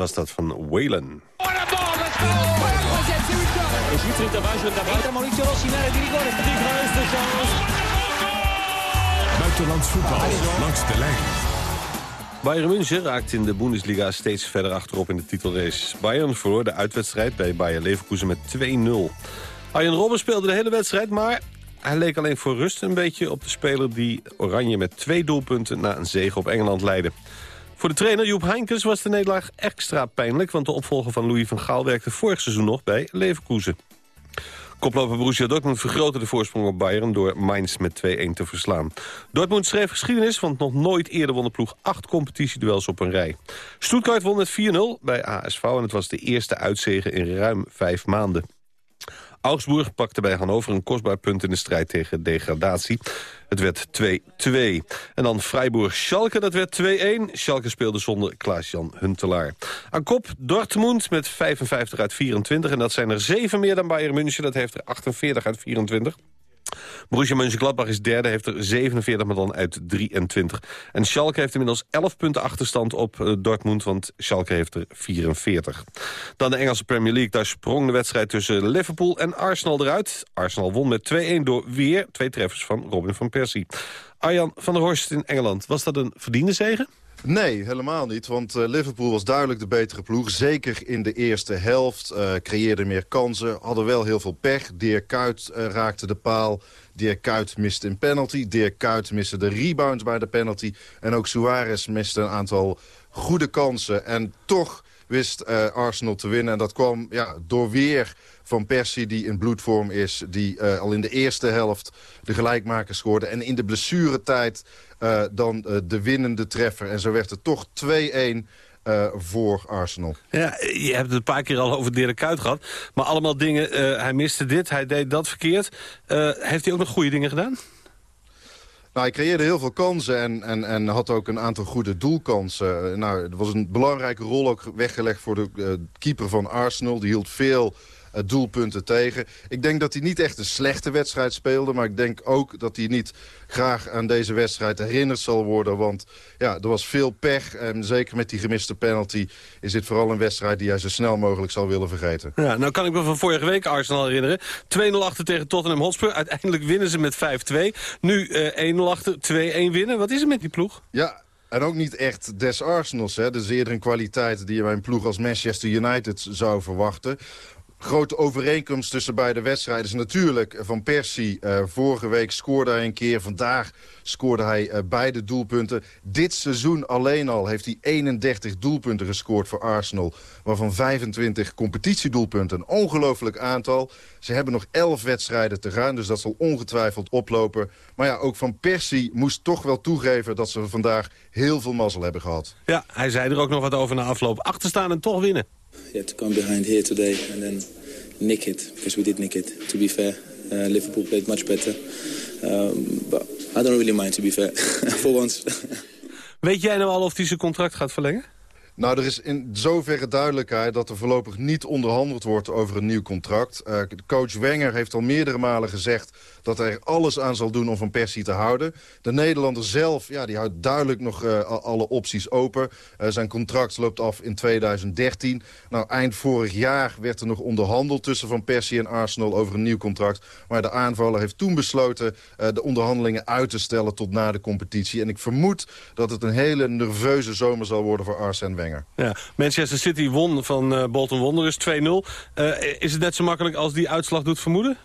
Was dat van Whalen. Buitenlands voetbal langs de lijn. Bayern München raakt in de Bundesliga steeds verder achterop in de titelrace. Bayern verloor de uitwedstrijd bij Bayer Leverkusen met 2-0. Arjen Robben speelde de hele wedstrijd, maar hij leek alleen voor rust een beetje op de speler die Oranje met twee doelpunten na een zege op Engeland leidde. Voor de trainer Joep Heinkes was de nederlaag extra pijnlijk... want de opvolger van Louis van Gaal werkte vorig seizoen nog bij Leverkusen. Koploper Borussia Dortmund vergrootte de voorsprong op Bayern... door Mainz met 2-1 te verslaan. Dortmund schreef geschiedenis, want nog nooit eerder won de ploeg... acht competitieduels op een rij. Stuttgart won met 4-0 bij ASV... en het was de eerste uitzege in ruim vijf maanden. Augsburg pakte bij Hannover een kostbaar punt in de strijd tegen degradatie. Het werd 2-2. En dan Freiburg-Schalke, dat werd 2-1. Schalke speelde zonder Klaas-Jan Huntelaar. Aan kop Dortmund met 55 uit 24. En dat zijn er 7 meer dan Bayern München. Dat heeft er 48 uit 24. Borussia Mönchengladbach is derde, heeft er 47, maar dan uit 23. En Schalke heeft inmiddels 11 punten achterstand op uh, Dortmund, want Schalke heeft er 44. Dan de Engelse Premier League, daar sprong de wedstrijd tussen Liverpool en Arsenal eruit. Arsenal won met 2-1 door weer twee treffers van Robin van Persie. Arjan van der Horst in Engeland, was dat een verdiende zege? Nee, helemaal niet. Want uh, Liverpool was duidelijk de betere ploeg. Zeker in de eerste helft. Uh, creëerde meer kansen. Hadden wel heel veel pech. Dirk Kuyt uh, raakte de paal. Dirk Kuyt miste een penalty. Dirk Kuyt miste de rebounds bij de penalty. En ook Suarez miste een aantal goede kansen. En toch wist Arsenal te winnen. En dat kwam ja, door weer van Persie die in bloedvorm is. Die uh, al in de eerste helft de gelijkmaker scoorde. En in de blessuretijd uh, dan de winnende treffer. En zo werd het toch 2-1. uh, voor Arsenal. Ja, je hebt het een paar keer al over Dirk Kuyt gehad. Maar allemaal dingen, hij miste dit, hij deed dat verkeerd. Heeft hij ook nog goede dingen gedaan? Nou, hij creëerde heel veel kansen en, en, en had ook een aantal goede doelkansen. Nou, er was een belangrijke rol ook weggelegd voor de keeper van Arsenal. Die hield veel doelpunten tegen. Ik denk dat hij niet echt een slechte wedstrijd speelde. Maar ik denk ook dat hij niet graag aan deze wedstrijd herinnerd zal worden. Want ja, er was veel pech. En zeker met die gemiste penalty is dit vooral een wedstrijd die hij zo snel mogelijk zal willen vergeten. Ja, nou kan ik me van vorige week Arsenal herinneren. 2-0 achter tegen Tottenham Hotspur. Uiteindelijk winnen ze met 5-2. Nu uh, 1-0 achter, 2-1 winnen. Wat is er met die ploeg? Ja, en ook niet echt des Arsenals. Hè. Dus eerder een kwaliteit die je bij een ploeg als Manchester United zou verwachten grote overeenkomst tussen beide wedstrijden is natuurlijk Van Persie. Uh, vorige week scoorde hij een keer, vandaag scoorde hij uh, beide doelpunten. Dit seizoen alleen al heeft hij 31 doelpunten gescoord voor Arsenal. Waarvan 25 competitiedoelpunten, een ongelooflijk aantal. Ze hebben nog 11 wedstrijden te gaan, dus dat zal ongetwijfeld oplopen. Maar ja, ook Van Persie moest toch wel toegeven dat ze vandaag heel veel mazzel hebben gehad. Ja, hij zei er ook nog wat over na afloop. Achterstaan en toch winnen. Yeah, to come behind here today and then nick it because we did nick it. To be fair, uh, Liverpool played much better, um, but I don't really mind to be fair for once. Weet jij nou al of hij zijn contract gaat verlengen? Nou, er is in zoverre duidelijkheid dat er voorlopig niet onderhandeld wordt over een nieuw contract. Uh, coach Wenger heeft al meerdere malen gezegd dat hij er alles aan zal doen om Van Persie te houden. De Nederlander zelf, ja, die houdt duidelijk nog uh, alle opties open. Uh, zijn contract loopt af in 2013. Nou, eind vorig jaar werd er nog onderhandeld tussen Van Persie en Arsenal over een nieuw contract. Maar de aanvaller heeft toen besloten de onderhandelingen uit te stellen tot na de competitie. En ik vermoed dat het een hele nerveuze zomer zal worden voor Arsene Wenger. Ja, Manchester City won van Bolton Wanderers 2-0. Uh, is het net zo makkelijk als die uitslag doet vermoeden?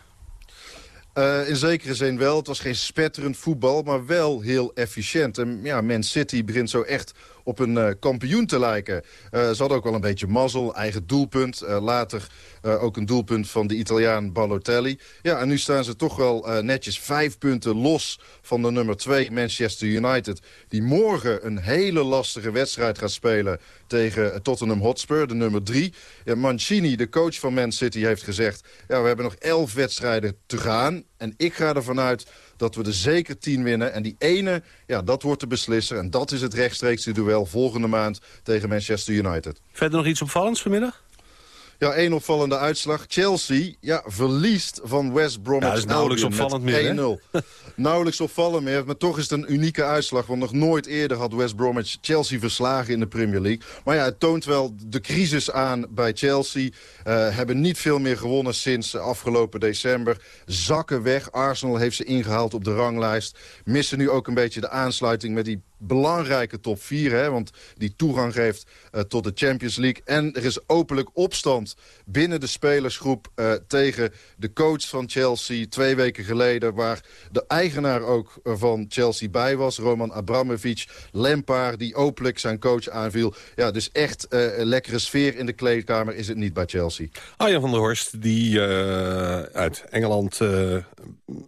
Uh, in zekere zin wel. Het was geen spetterend voetbal, maar wel heel efficiënt. En ja, Man City begint zo echt op een uh, kampioen te lijken. Uh, ze hadden ook wel een beetje mazzel, eigen doelpunt. Uh, later ook een doelpunt van de Italiaan Balotelli. Ja, en nu staan ze toch wel netjes vijf punten los van de nummer 2 Manchester United. Die morgen een hele lastige wedstrijd gaat spelen tegen Tottenham Hotspur, de nummer 3. Ja, Mancini, de coach van Man City, heeft gezegd... ja, we hebben nog elf wedstrijden te gaan. En ik ga ervan uit dat we er zeker tien winnen. En die ene, ja, dat wordt de beslisser. En dat is het rechtstreekse duel volgende maand tegen Manchester United. Verder nog iets opvallends vanmiddag? Ja, één opvallende uitslag. Chelsea ja, verliest van West Bromwich ja, dat is nauwelijks opvallend meer, 1-0. nauwelijks opvallend meer, maar toch is het een unieke uitslag. Want nog nooit eerder had West Bromwich Chelsea verslagen in de Premier League. Maar ja, het toont wel de crisis aan bij Chelsea. Uh, hebben niet veel meer gewonnen sinds afgelopen december. Zakken weg. Arsenal heeft ze ingehaald op de ranglijst. Missen nu ook een beetje de aansluiting met die belangrijke top 4. Hè, want die toegang geeft uh, tot de Champions League. En er is openlijk opstand binnen de spelersgroep uh, tegen de coach van Chelsea. Twee weken geleden waar de eigenaar ook van Chelsea bij was. Roman Abramovic. Lampard die openlijk zijn coach aanviel. Ja, dus echt een lekkere sfeer in de kleedkamer is het niet bij Chelsea. Arjan van der Horst die uit Engeland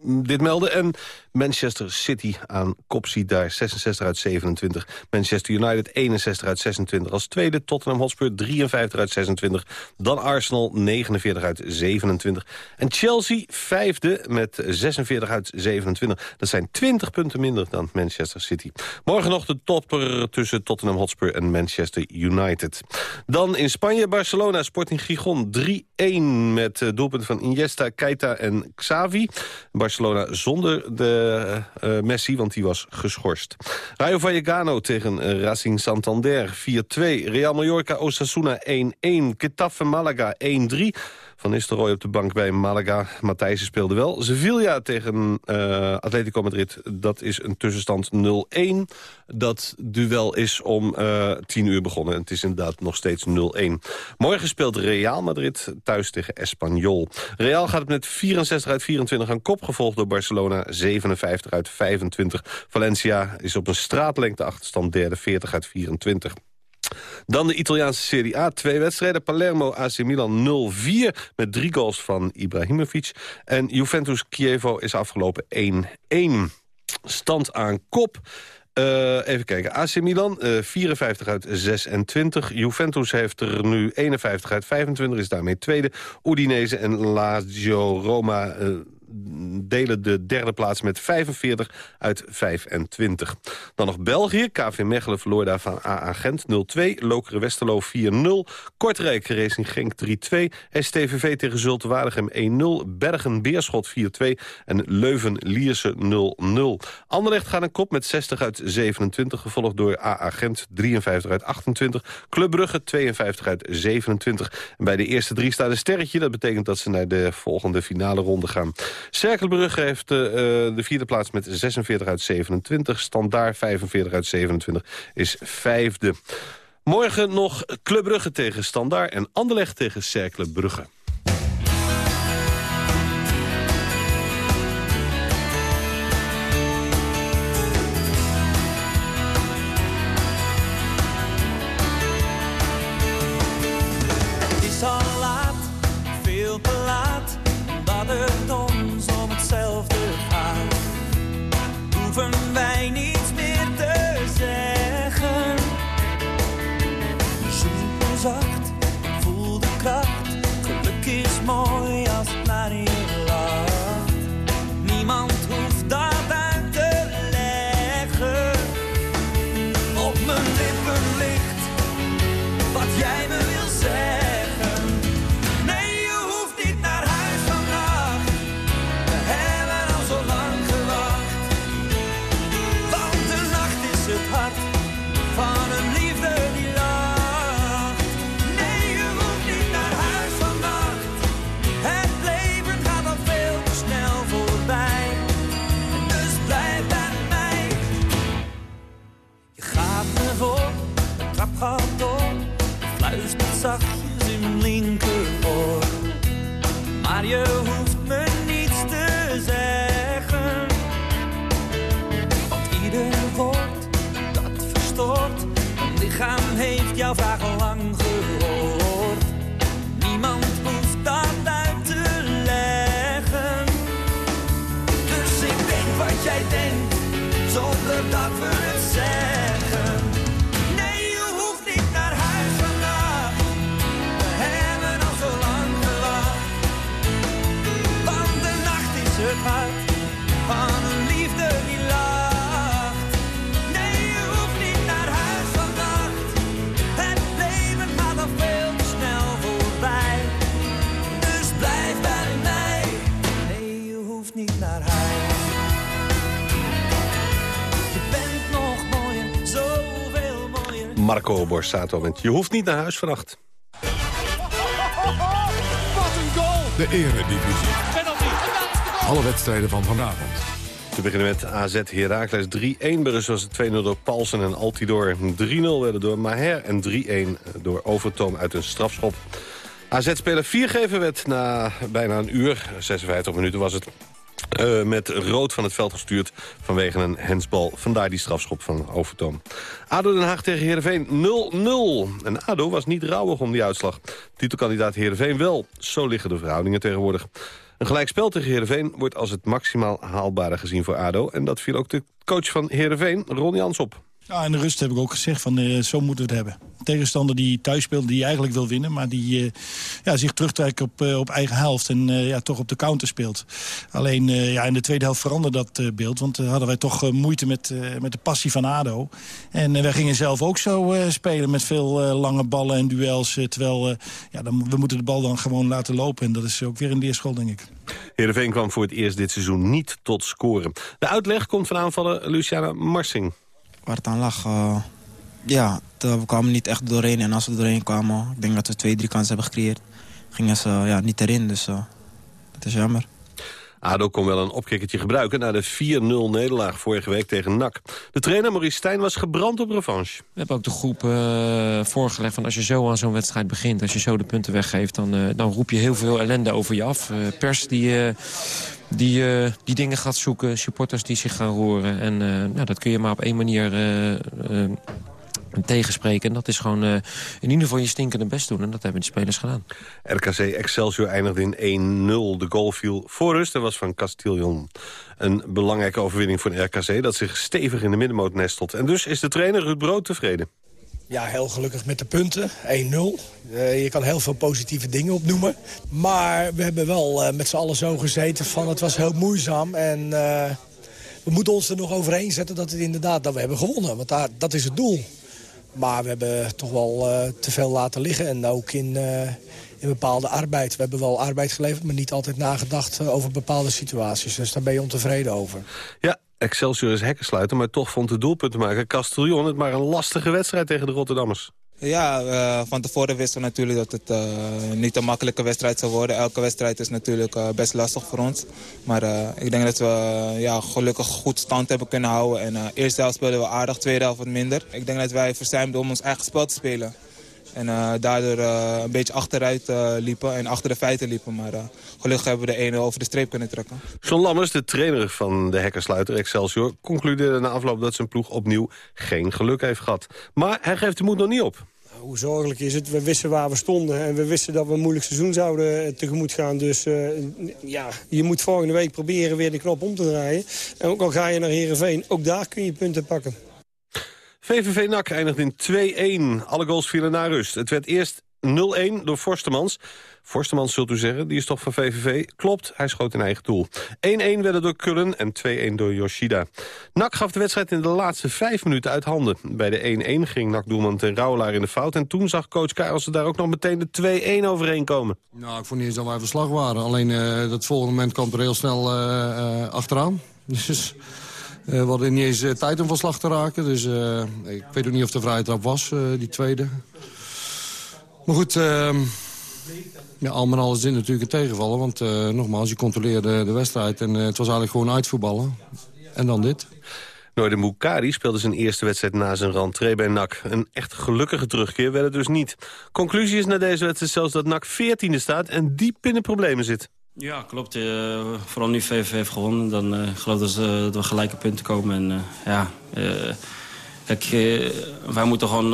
dit meldde. En Manchester City aan kop ziet daar 66 uit 27. Manchester United 61 uit 26 als tweede. Tottenham Hotspur 53 uit 26. Dan Arsenal 49 uit 27. En Chelsea vijfde met 46 uit 27. Dat zijn 20 punten minder dan Manchester City. Morgen nog de topper tussen Tottenham Hotspur en Manchester United. Dan in Spanje Barcelona Sporting Gijon 3-1 met doelpunt van Iniesta, Keita en Xavi. Barcelona zonder de uh, Messi, want die was geschorst. Rayo Vallecano tegen uh, Racing Santander 4-2. Real Mallorca Osasuna 1-1. Getafe Malaga 1-3. Van Nistelrooy op de bank bij Malaga. Matthijs speelde wel. Sevilla tegen uh, Atletico Madrid. Dat is een tussenstand 0-1. Dat duel is om uh, 10 uur begonnen. Het is inderdaad nog steeds 0-1. Morgen speelt Real Madrid thuis tegen Espanyol. Real gaat het met 64 uit 24 aan kop. Gevolgd door Barcelona 57 uit 25. Valencia is op een straatlengte achterstand derde 40 uit 24. Dan de Italiaanse Serie A. Twee wedstrijden. Palermo AC Milan 0-4 met drie goals van Ibrahimovic. En Juventus Chievo is afgelopen 1-1. Stand aan kop. Uh, even kijken. AC Milan, uh, 54 uit 26. Juventus heeft er nu 51 uit 25, is daarmee tweede. Udinese en Lazio Roma... Uh, delen de derde plaats met 45 uit 25. Dan nog België. KV Mechelen verloor daar van AA Gent 0-2. Lokeren Westerlo 4-0. Kortrijk Racing Genk 3-2. STVV tegen Zulte Waregem 1-0. Bergen Beerschot 4-2. En Leuven Lierse 0-0. Anderlecht gaat een kop met 60 uit 27. Gevolgd door AA Gent 53 uit 28. Club Brugge 52 uit 27. En bij de eerste drie staat een sterretje. Dat betekent dat ze naar de volgende finale ronde gaan. Cerkelbrugge heeft uh, de vierde plaats met 46 uit 27. Standaard 45 uit 27 is vijfde. Morgen nog Club Brugge tegen Standaard en Anderlecht tegen Cercle. Borsato met Je hoeft niet naar huis vannacht. Wat een goal! De eredivisie. Alle wedstrijden van vanavond. We beginnen met AZ Heracles 3-1. Berus was het 2-0 door Paulsen en Altidor. 3-0 werden door Maher en 3-1 door Overtoom uit een strafschop. AZ-speler viergever werd na bijna een uur, 56 minuten was het... Uh, met rood van het veld gestuurd vanwege een hensbal. Vandaar die strafschop van Overtoom. ADO Den Haag tegen Heerenveen 0-0. En ADO was niet rouwig om die uitslag. Titelkandidaat Heerenveen wel. Zo liggen de verhoudingen tegenwoordig. Een gelijkspel tegen Heerenveen wordt als het maximaal haalbare gezien voor ADO. En dat viel ook de coach van Heerenveen, Ron Jans, op. Ja, in de rust heb ik ook gezegd, van, uh, zo moeten we het hebben. Tegenstander die thuis speelt, die eigenlijk wil winnen... maar die uh, ja, zich terugtrekt op, uh, op eigen helft en ja, toch op de counter speelt. Alleen ja, in de tweede helft veranderde dat beeld... want hadden wij toch moeite met, met de passie van ADO. En wij gingen zelf ook zo spelen met veel lange ballen en duels... terwijl ja, dan, we moeten de bal dan gewoon laten lopen. En dat is ook weer een leerschool, denk ik. Heerenveen kwam voor het eerst dit seizoen niet tot scoren. De uitleg komt van aanvallen Luciana Marsing waar het aan lag... Uh, ja, we kwamen niet echt doorheen. En als we doorheen kwamen, ik denk dat we twee, drie kansen hebben gecreëerd... gingen ze ja, niet erin, dus uh, dat is jammer. ADO kon wel een opkikkertje gebruiken na de 4-0 nederlaag vorige week tegen NAC. De trainer Maurice Stijn was gebrand op revanche. We hebben ook de groep uh, voorgelegd van als je zo aan zo'n wedstrijd begint... als je zo de punten weggeeft, dan, uh, dan roep je heel veel ellende over je af. Uh, pers die die, uh, die dingen gaat zoeken. Supporters die zich gaan roeren. En uh, nou, dat kun je maar op één manier uh, tegenspreken. En dat is gewoon in ieder geval je stinkende best doen. En dat hebben de spelers gedaan. RKC Excelsior eindigde in 1-0. De goal viel voor rust en was van Castillon. Een belangrijke overwinning voor RKC dat zich stevig in de middenmoot nestelt. En dus is de trainer Ruud Brood tevreden. Ja, heel gelukkig met de punten. 1-0. Uh, je kan heel veel positieve dingen opnoemen. Maar we hebben wel uh, met z'n allen zo gezeten van het was heel moeizaam. En uh, we moeten ons er nog overheen zetten dat het inderdaad dat we hebben gewonnen. Want daar, dat is het doel. Maar we hebben toch wel te veel laten liggen. En ook in, in bepaalde arbeid. We hebben wel arbeid geleverd, maar niet altijd nagedacht over bepaalde situaties. Dus daar ben je ontevreden over. Ja, Excelsior is hekkensluiter, maar toch vond de doelpuntenmaker Castellon het maar een lastige wedstrijd tegen de Rotterdammers. Ja, uh, van tevoren wisten we natuurlijk dat het uh, niet een makkelijke wedstrijd zou worden. Elke wedstrijd is natuurlijk uh, best lastig voor ons. Maar ik denk dat we ja, gelukkig goed stand hebben kunnen houden. En eerste helft speelden we aardig, tweede helft wat minder. Ik denk dat wij verzuimden om ons eigen spel te spelen. En uh, daardoor uh, een beetje achteruit uh, liepen en achter de feiten liepen. Maar gelukkig hebben we de ene over de streep kunnen trekken. John Lammers, de trainer van de hekkersluiter Excelsior... concludeerde na afloop dat zijn ploeg opnieuw geen geluk heeft gehad. Maar hij geeft de moed nog niet op. Hoe zorgelijk is het? We wisten waar we stonden en we wisten dat we een moeilijk seizoen zouden tegemoet gaan. Dus ja, je moet volgende week proberen weer de knop om te draaien. En ook al ga je naar Heerenveen, ook daar kun je punten pakken. VVV NAC eindigt in 2-1. Alle goals vielen naar rust. Het werd eerst 0-1 door Forstemans. Forstemans zult u zeggen, die is toch van VVV? Klopt, hij schoot in eigen doel. 1-1 werden door Kullen en 2-1 door Yoshida. NAC gaf de wedstrijd in de laatste vijf minuten uit handen. Bij de 1-1 ging NAC-doelman ten Rauwelaar in de fout... en toen zag coach Karelsen daar ook nog meteen de 2-1 overheen komen. Nou, ik vond niet eens dat wij verslag waren. Alleen uh, dat volgende moment kwam er heel snel uh, uh, achteraan. Dus... Uh, we hadden niet eens uh, tijd om van slag te raken. Dus uh, ik weet ook niet of de vrije trap was, die tweede. Maar goed, ehm, ja, al met al is dit natuurlijk een tegenvallen. Want nogmaals, je controleerde de wedstrijd en het was eigenlijk gewoon uitvoetballen. En dan dit. Noorde Moukari speelde zijn eerste wedstrijd na zijn rentree bij NAC. Een echt gelukkige terugkeer werd het dus niet. Conclusie is na deze wedstrijd zelfs dat NAC 14e staat en diep in de problemen zit. Ja, klopt. Uh, vooral nu VVV heeft gewonnen. Dan uh, geloof ik dat, dat we gelijke punten komen. En ja, wij moeten gewoon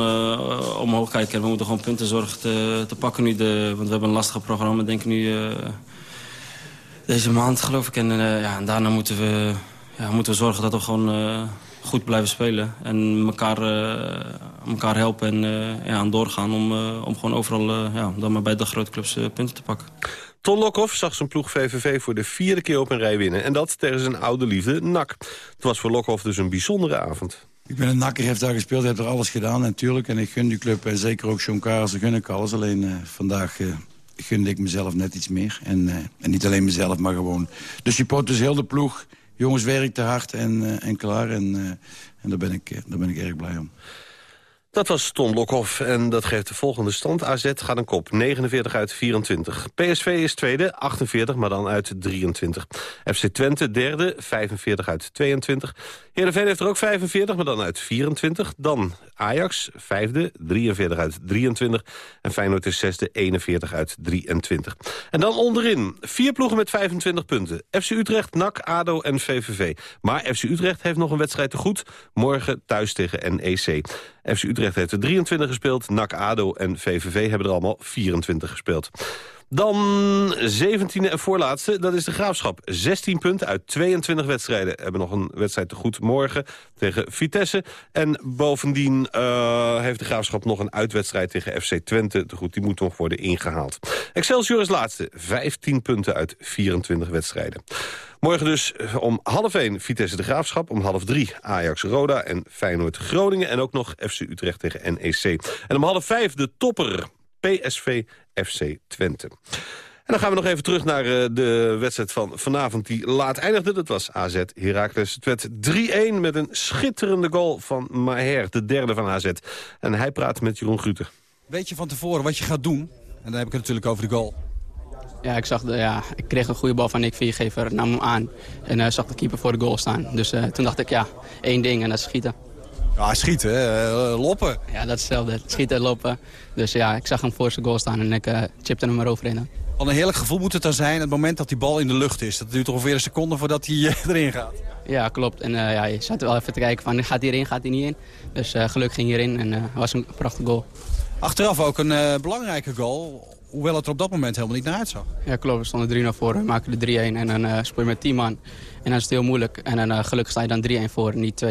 omhoog kijken. En we moeten gewoon punten zorgen te, te, pakken nu. De, want we hebben een lastig programma, denk ik nu, deze maand geloof ik. En, ja, daarna moeten we, ja, moeten we zorgen dat we gewoon goed blijven spelen. En elkaar, elkaar helpen en ja, aan doorgaan om, om gewoon overal ja, dan maar bij de grote clubs punten te pakken. Ton Lokhoff zag zijn ploeg VVV voor de vierde keer op een rij winnen. En dat tegen zijn oude liefde NAC. Het was voor Lokhoff dus een bijzondere avond. Ik ben een nakker, heeft daar gespeeld, heb er alles gedaan natuurlijk. En ik gun die club en zeker ook John Karelsen gun ik alles. Alleen uh, vandaag uh, gunde ik mezelf net iets meer. En, en niet alleen mezelf, maar gewoon de supporters, heel de ploeg. Jongens werkt te hard en, en klaar. En, en daar, ben ik, daar ben ik erg blij om. Dat was Ton Lokhoff en dat geeft de volgende stand. AZ gaat een kop, 49 uit 24. PSV is tweede, 48, maar dan uit 23. FC Twente derde, 45 uit 22. Heerenveen heeft er ook 45, maar dan uit 24. Dan Ajax, vijfde, 43 uit 23. En Feyenoord is zesde, 41 uit 23. En dan onderin, vier ploegen met 25 punten. FC Utrecht, NAC, ADO en VVV. Maar FC Utrecht heeft nog een wedstrijd te goed. Morgen thuis tegen NEC. FC Utrecht heeft er 23 gespeeld. NAC, ADO en VVV hebben er allemaal 24 gespeeld. Dan 17e en voorlaatste, dat is de Graafschap. 16 punten uit 22 wedstrijden. Hebben nog een wedstrijd te goed morgen tegen Vitesse. En bovendien uh, heeft de Graafschap nog een uitwedstrijd tegen FC Twente te goed. Die moet nog worden ingehaald. Excelsior is laatste. 15 punten uit 24 wedstrijden. Morgen dus eh, om half 1 Vitesse de Graafschap. Om half 3 Ajax Roda en Feyenoord Groningen. En ook nog FC Utrecht tegen NEC. En om half 5 de topper PSV FC Twente. En dan gaan we nog even terug naar uh, de wedstrijd van vanavond die laat eindigde. Dat was AZ Heracles. Het werd 3-1 met een schitterende goal van Maher, de derde van AZ. En hij praat met Jeroen Gruten. Weet je van tevoren wat je gaat doen? En dan heb ik het natuurlijk over de goal. Ja, ik, zag de, ja, ik kreeg een goede bal van Nick Viergever, nam hem aan. En uh, zag de keeper voor de goal staan. Dus uh, toen dacht ik, ja, één ding en dat is schieten. Ja, schieten, uh, loppen. Ja, dat is hetzelfde. Schieten, loppen. Dus ja, ik zag hem voor zijn goal staan en ik chipte hem erover in. Wat een heerlijk gevoel moet het dan zijn, het moment dat die bal in de lucht is. Dat duurt ongeveer een seconde voordat hij erin gaat. Ja, klopt. En ja, je zat wel even te kijken van gaat hij erin, gaat hij niet in. Dus gelukkig ging hij erin en was een prachtige goal. Achteraf ook een belangrijke goal, hoewel het er op dat moment helemaal niet naar uitzag. Ja, klopt. We stonden 3-0 voor, we maken de 3-1 en dan speel je met 10 man. En dan is het heel moeilijk. En dan gelukkig sta je dan 3-1 voor, niet 2-1.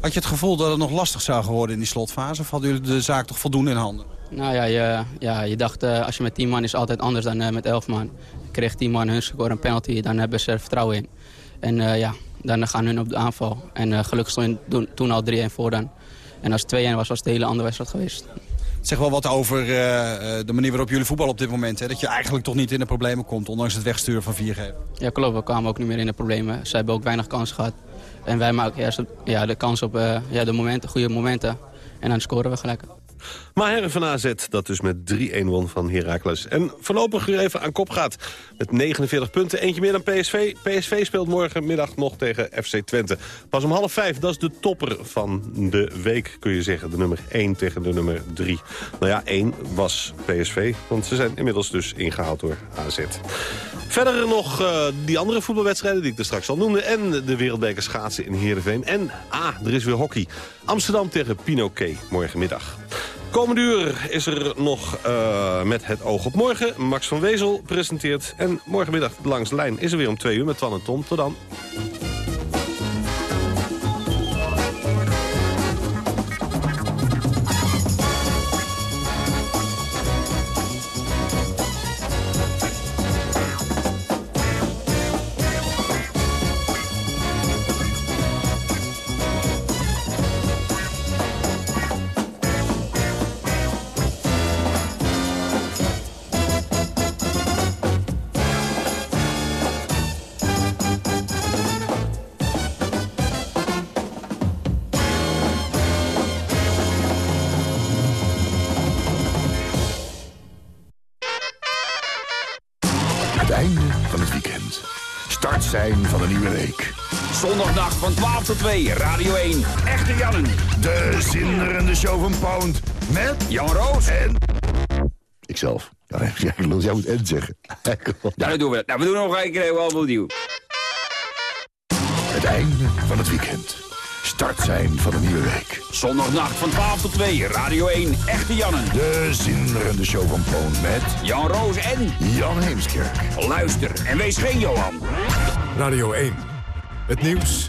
Had je het gevoel dat het nog lastig zou geworden in die slotfase? Of hadden jullie de zaak toch voldoende in handen? Nou ja, je, ja, je dacht als je met 10 man is altijd anders dan met 11 man. Kreeg 10 man hun score een penalty, dan hebben ze er vertrouwen in. En ja, dan gaan hun op de aanval. En uh, gelukkig stond je toen al 3-1 voor dan. En als het 2-1 was, was het een hele andere wedstrijd geweest. Zeg wel wat over uh, de manier waarop jullie voetbal op dit moment. Hè? Dat je eigenlijk toch niet in de problemen komt, ondanks het wegsturen van 4G. Ja, klopt. We kwamen ook niet meer in de problemen. Ze hebben ook weinig kansen gehad. En wij maken eerst ja, de kans op uh, ja, de momenten, goede momenten. En dan scoren we gelijk. Maher van AZ, dat dus met 3-1 won van Heracles. En voorlopig weer even aan kop gaat met 49 punten. Eentje meer dan PSV. PSV speelt morgenmiddag nog tegen FC Twente. Pas om half vijf, dat is de topper van de week, kun je zeggen. De nummer 1 tegen de nummer 3. Nou ja, 1 was PSV, want ze zijn inmiddels dus ingehaald door AZ. Verder nog uh, die andere voetbalwedstrijden die ik er straks al noemde. En de wereldbeker schaatsen in Heerenveen. En, ah, er is weer hockey. Amsterdam tegen Pinoquet morgenmiddag. Komende uur is er nog uh, met het oog op morgen. Max van Wezel presenteert. En morgenmiddag langs de lijn is er weer om twee uur met Twan en Tom. Tot dan. Van 12 tot 2, Radio 1. Echte Jannen. De zinderende show van Pound. Met Jan Roos en... Ikzelf. Ja, jij moet en zeggen. Ja, dat doen we. Nou, we doen nog een keer heel opnieuw. Het einde van het weekend. Start zijn van een nieuwe week. Zondagnacht van 12 tot 2, Radio 1, Echte Jannen. De zinderende show van Poon met... Jan Roos en... Jan Heemskerk. Luister en wees geen Johan. Radio 1. Het nieuws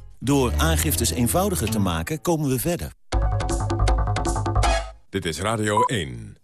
Door aangiftes eenvoudiger te maken, komen we verder. Dit is Radio 1.